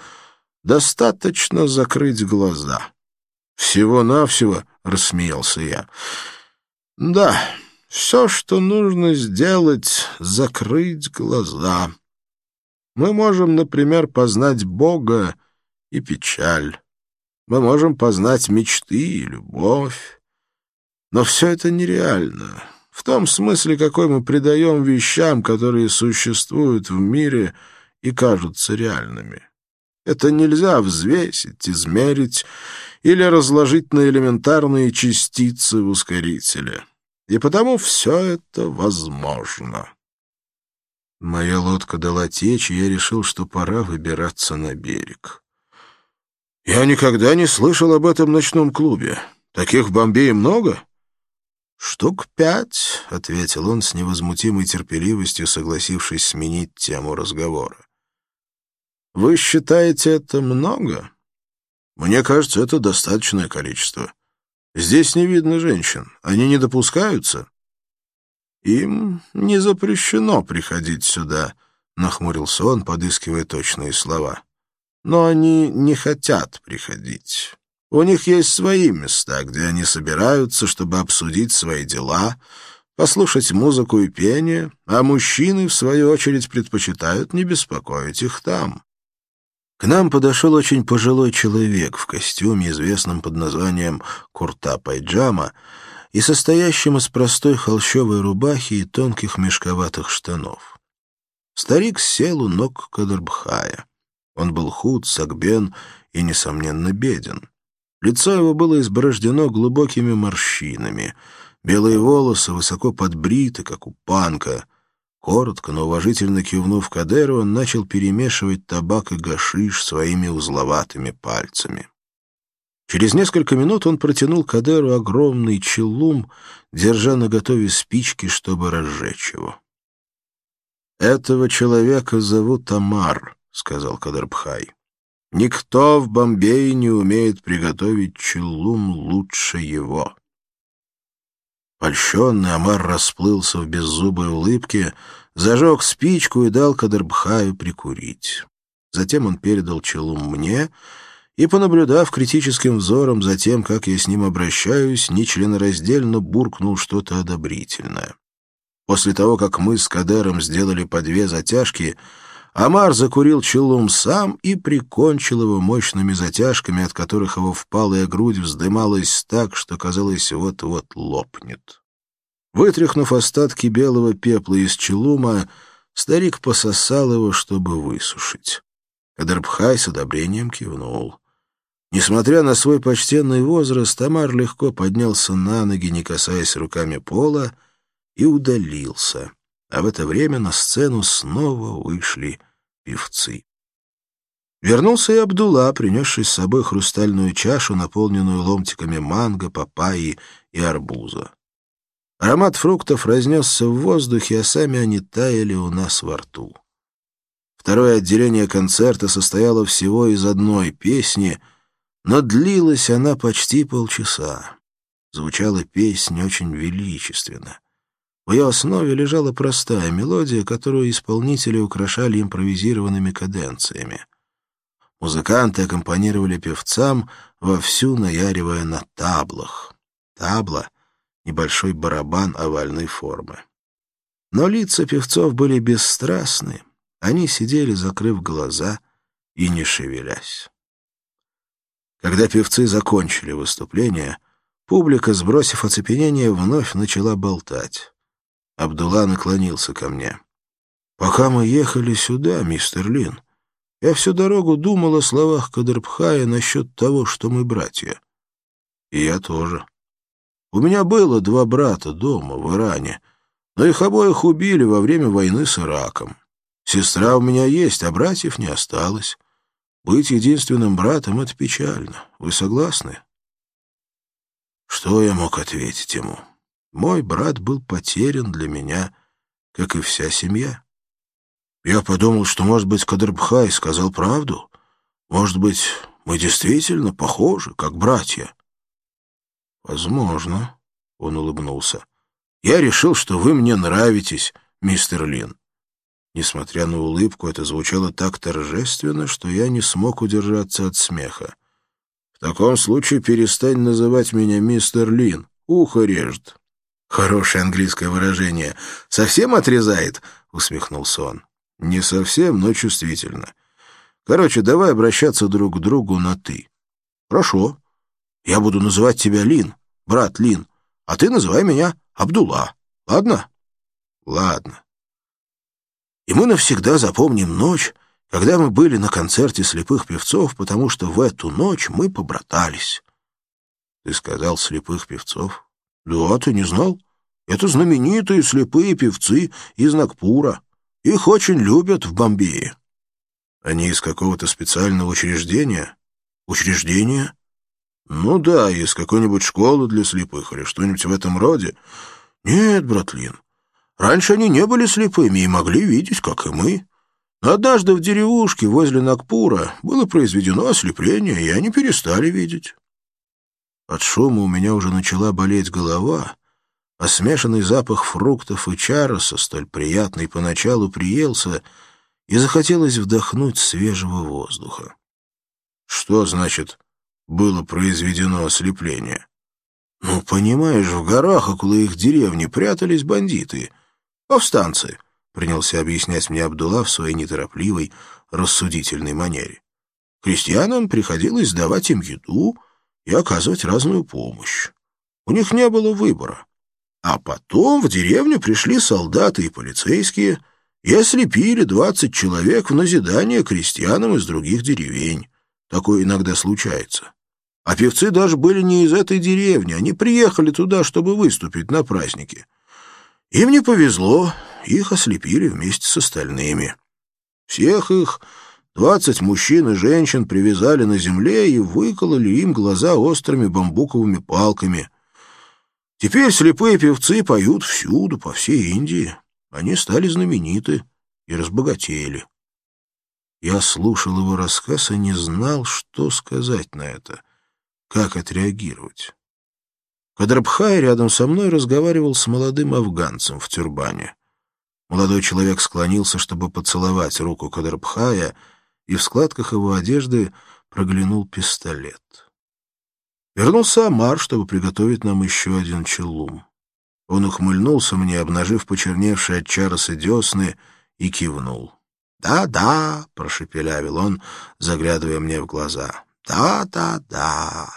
достаточно закрыть глаза. Всего-навсего, — рассмеялся я. Да, все, что нужно сделать, — закрыть глаза. Мы можем, например, познать Бога и печаль. Мы можем познать мечты и любовь. Но все это нереально. В том смысле, какой мы придаем вещам, которые существуют в мире и кажутся реальными. Это нельзя взвесить, измерить или разложить на элементарные частицы в ускорителе. И потому все это возможно. Моя лодка дала течь, и я решил, что пора выбираться на берег. Я никогда не слышал об этом ночном клубе. Таких в Бомбее много? «Штук пять», — ответил он с невозмутимой терпеливостью, согласившись сменить тему разговора. «Вы считаете это много?» «Мне кажется, это достаточное количество. Здесь не видно женщин. Они не допускаются?» «Им не запрещено приходить сюда», — нахмурился он, подыскивая точные слова. «Но они не хотят приходить». У них есть свои места, где они собираются, чтобы обсудить свои дела, послушать музыку и пение, а мужчины, в свою очередь, предпочитают не беспокоить их там. К нам подошел очень пожилой человек в костюме, известном под названием «Курта Пайджама», и состоящем из простой холщовой рубахи и тонких мешковатых штанов. Старик сел у ног Кадрбхая. Он был худ, сагбен и, несомненно, беден. Лицо его было изборождено глубокими морщинами. Белые волосы высоко подбриты, как у панка. Коротко, но уважительно кивнув Кадеру, он начал перемешивать табак и гашиш своими узловатыми пальцами. Через несколько минут он протянул Кадеру огромный челум, держа наготове спички, чтобы разжечь его. «Этого человека зовут Амар», — сказал Кадербхай. Никто в Бомбее не умеет приготовить челум лучше его. Польщенный Амар расплылся в беззубой улыбке, зажег спичку и дал Кадрбхаю прикурить. Затем он передал челум мне и, понаблюдав критическим взором за тем, как я с ним обращаюсь, нечленораздельно буркнул что-то одобрительное. После того, как мы с Кадером сделали по две затяжки, Амар закурил челум сам и прикончил его мощными затяжками, от которых его впалая грудь вздымалась так, что, казалось, вот-вот лопнет. Вытряхнув остатки белого пепла из челума, старик пососал его, чтобы высушить. Кадрбхай с одобрением кивнул. Несмотря на свой почтенный возраст, Амар легко поднялся на ноги, не касаясь руками пола, и удалился а в это время на сцену снова вышли певцы. Вернулся и Абдулла, принесший с собой хрустальную чашу, наполненную ломтиками манго, папайи и арбуза. Аромат фруктов разнесся в воздухе, а сами они таяли у нас во рту. Второе отделение концерта состояло всего из одной песни, но длилась она почти полчаса. Звучала песня очень величественно. В ее основе лежала простая мелодия, которую исполнители украшали импровизированными каденциями. Музыканты аккомпанировали певцам, вовсю наяривая на таблах. Табла — небольшой барабан овальной формы. Но лица певцов были бесстрастны, они сидели, закрыв глаза и не шевелясь. Когда певцы закончили выступление, публика, сбросив оцепенение, вновь начала болтать. Абдулла наклонился ко мне. «Пока мы ехали сюда, мистер Лин, я всю дорогу думал о словах Кадрбхая насчет того, что мы братья. И я тоже. У меня было два брата дома, в Иране, но их обоих убили во время войны с Ираком. Сестра у меня есть, а братьев не осталось. Быть единственным братом — это печально. Вы согласны?» Что я мог ответить ему? Мой брат был потерян для меня, как и вся семья. Я подумал, что, может быть, Кадрбхай сказал правду. Может быть, мы действительно похожи, как братья. Возможно, — он улыбнулся. Я решил, что вы мне нравитесь, мистер Лин?» Несмотря на улыбку, это звучало так торжественно, что я не смог удержаться от смеха. «В таком случае перестань называть меня мистер Лин. Ухо режет». «Хорошее английское выражение. Совсем отрезает?» — усмехнулся он. «Не совсем, но чувствительно. Короче, давай обращаться друг к другу на «ты». «Хорошо. Я буду называть тебя Лин, брат Лин, а ты называй меня Абдулла. Ладно?» «Ладно». И мы навсегда запомним ночь, когда мы были на концерте слепых певцов, потому что в эту ночь мы побратались. Ты сказал слепых певцов? Да, ты не знал? Это знаменитые слепые певцы из Нагпура. Их очень любят в Бомбее. Они из какого-то специального учреждения? Учреждения? Ну да, из какой-нибудь школы для слепых или что-нибудь в этом роде. Нет, братлин, раньше они не были слепыми и могли видеть, как и мы. Но однажды в деревушке возле Нагпура было произведено ослепление, и они перестали видеть. От шума у меня уже начала болеть голова, а смешанный запах фруктов и чароса, столь приятный поначалу, приелся, и захотелось вдохнуть свежего воздуха. Что значит «было произведено ослепление»? Ну, понимаешь, в горах около их деревни прятались бандиты, повстанцы, принялся объяснять мне Абдулла в своей неторопливой, рассудительной манере. Крестьянам приходилось давать им еду, и оказывать разную помощь. У них не было выбора. А потом в деревню пришли солдаты и полицейские и ослепили двадцать человек в назидание крестьянам из других деревень. Такое иногда случается. А певцы даже были не из этой деревни, они приехали туда, чтобы выступить на празднике. Им не повезло, их ослепили вместе с остальными. Всех их Двадцать мужчин и женщин привязали на земле и выкололи им глаза острыми бамбуковыми палками. Теперь слепые певцы поют всюду, по всей Индии. Они стали знамениты и разбогатели. Я слушал его рассказ и не знал, что сказать на это, как отреагировать. Кадрабхай рядом со мной разговаривал с молодым афганцем в тюрбане. Молодой человек склонился, чтобы поцеловать руку Кадрабхая — и в складках его одежды проглянул пистолет. Вернулся Амар, чтобы приготовить нам еще один челум. Он ухмыльнулся мне, обнажив почерневшие от чароса десны, и кивнул. «Да-да», — прошепелявил он, заглядывая мне в глаза. «Да-да-да».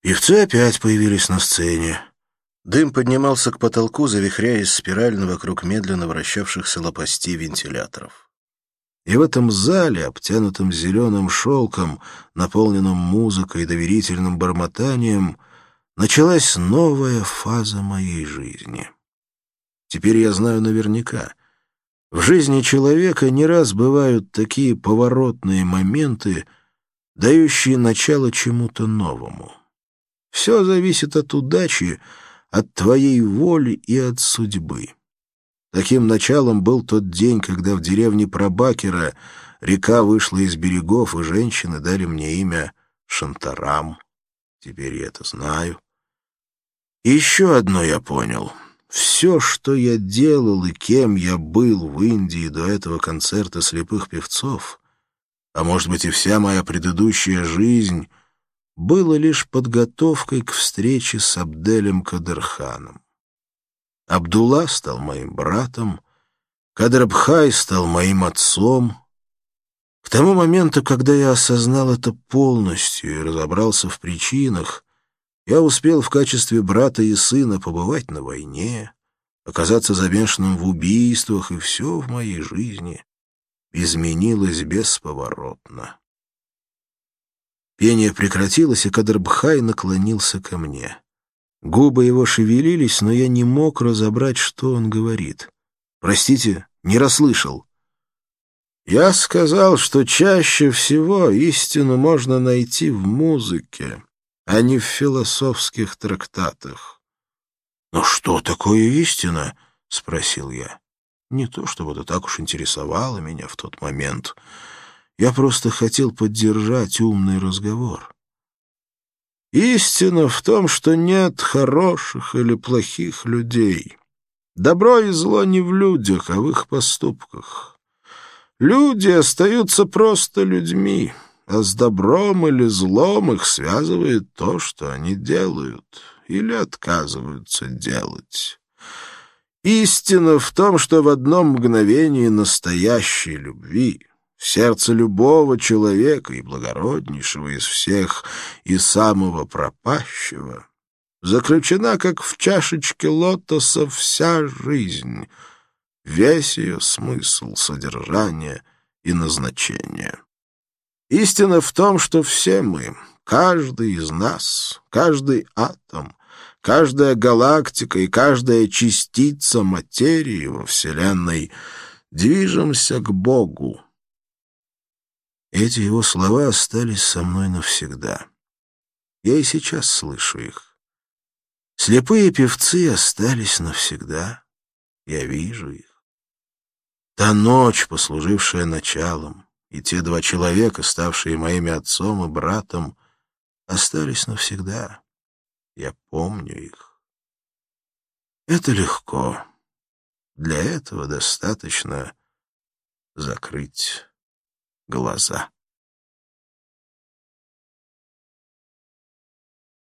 Певцы опять появились на сцене. Дым поднимался к потолку, завихряясь спирально вокруг медленно вращавшихся лопастей вентиляторов. И в этом зале, обтянутом зеленым шелком, наполненном музыкой и доверительным бормотанием, началась новая фаза моей жизни. Теперь я знаю наверняка. В жизни человека не раз бывают такие поворотные моменты, дающие начало чему-то новому. Все зависит от удачи, от твоей воли и от судьбы. Таким началом был тот день, когда в деревне Пробакера река вышла из берегов, и женщины дали мне имя Шантарам. Теперь я это знаю. Еще одно я понял. Все, что я делал и кем я был в Индии до этого концерта слепых певцов, а может быть и вся моя предыдущая жизнь, было лишь подготовкой к встрече с Абделем Кадырханом. Абдулла стал моим братом, Кадрабхай стал моим отцом. К тому моменту, когда я осознал это полностью и разобрался в причинах, я успел в качестве брата и сына побывать на войне, оказаться замешанным в убийствах, и все в моей жизни изменилось бесповоротно. Пение прекратилось, и Кадрбхай наклонился ко мне. Губы его шевелились, но я не мог разобрать, что он говорит. «Простите, не расслышал». «Я сказал, что чаще всего истину можно найти в музыке, а не в философских трактатах». «Но что такое истина?» — спросил я. Не то, чтобы это так уж интересовало меня в тот момент. Я просто хотел поддержать умный разговор. Истина в том, что нет хороших или плохих людей. Добро и зло не в людях, а в их поступках. Люди остаются просто людьми, а с добром или злом их связывает то, что они делают или отказываются делать. Истина в том, что в одном мгновении настоящей любви сердце любого человека и благороднейшего из всех и самого пропащего заключена, как в чашечке лотоса, вся жизнь, весь ее смысл, содержание и назначение. Истина в том, что все мы, каждый из нас, каждый атом, каждая галактика и каждая частица материи во Вселенной движемся к Богу. Эти его слова остались со мной навсегда. Я и сейчас слышу их. Слепые певцы остались навсегда. Я вижу их. Та ночь, послужившая началом, и те два человека, ставшие моими отцом и братом, остались навсегда. Я помню их. Это легко. Для этого достаточно закрыть глаза.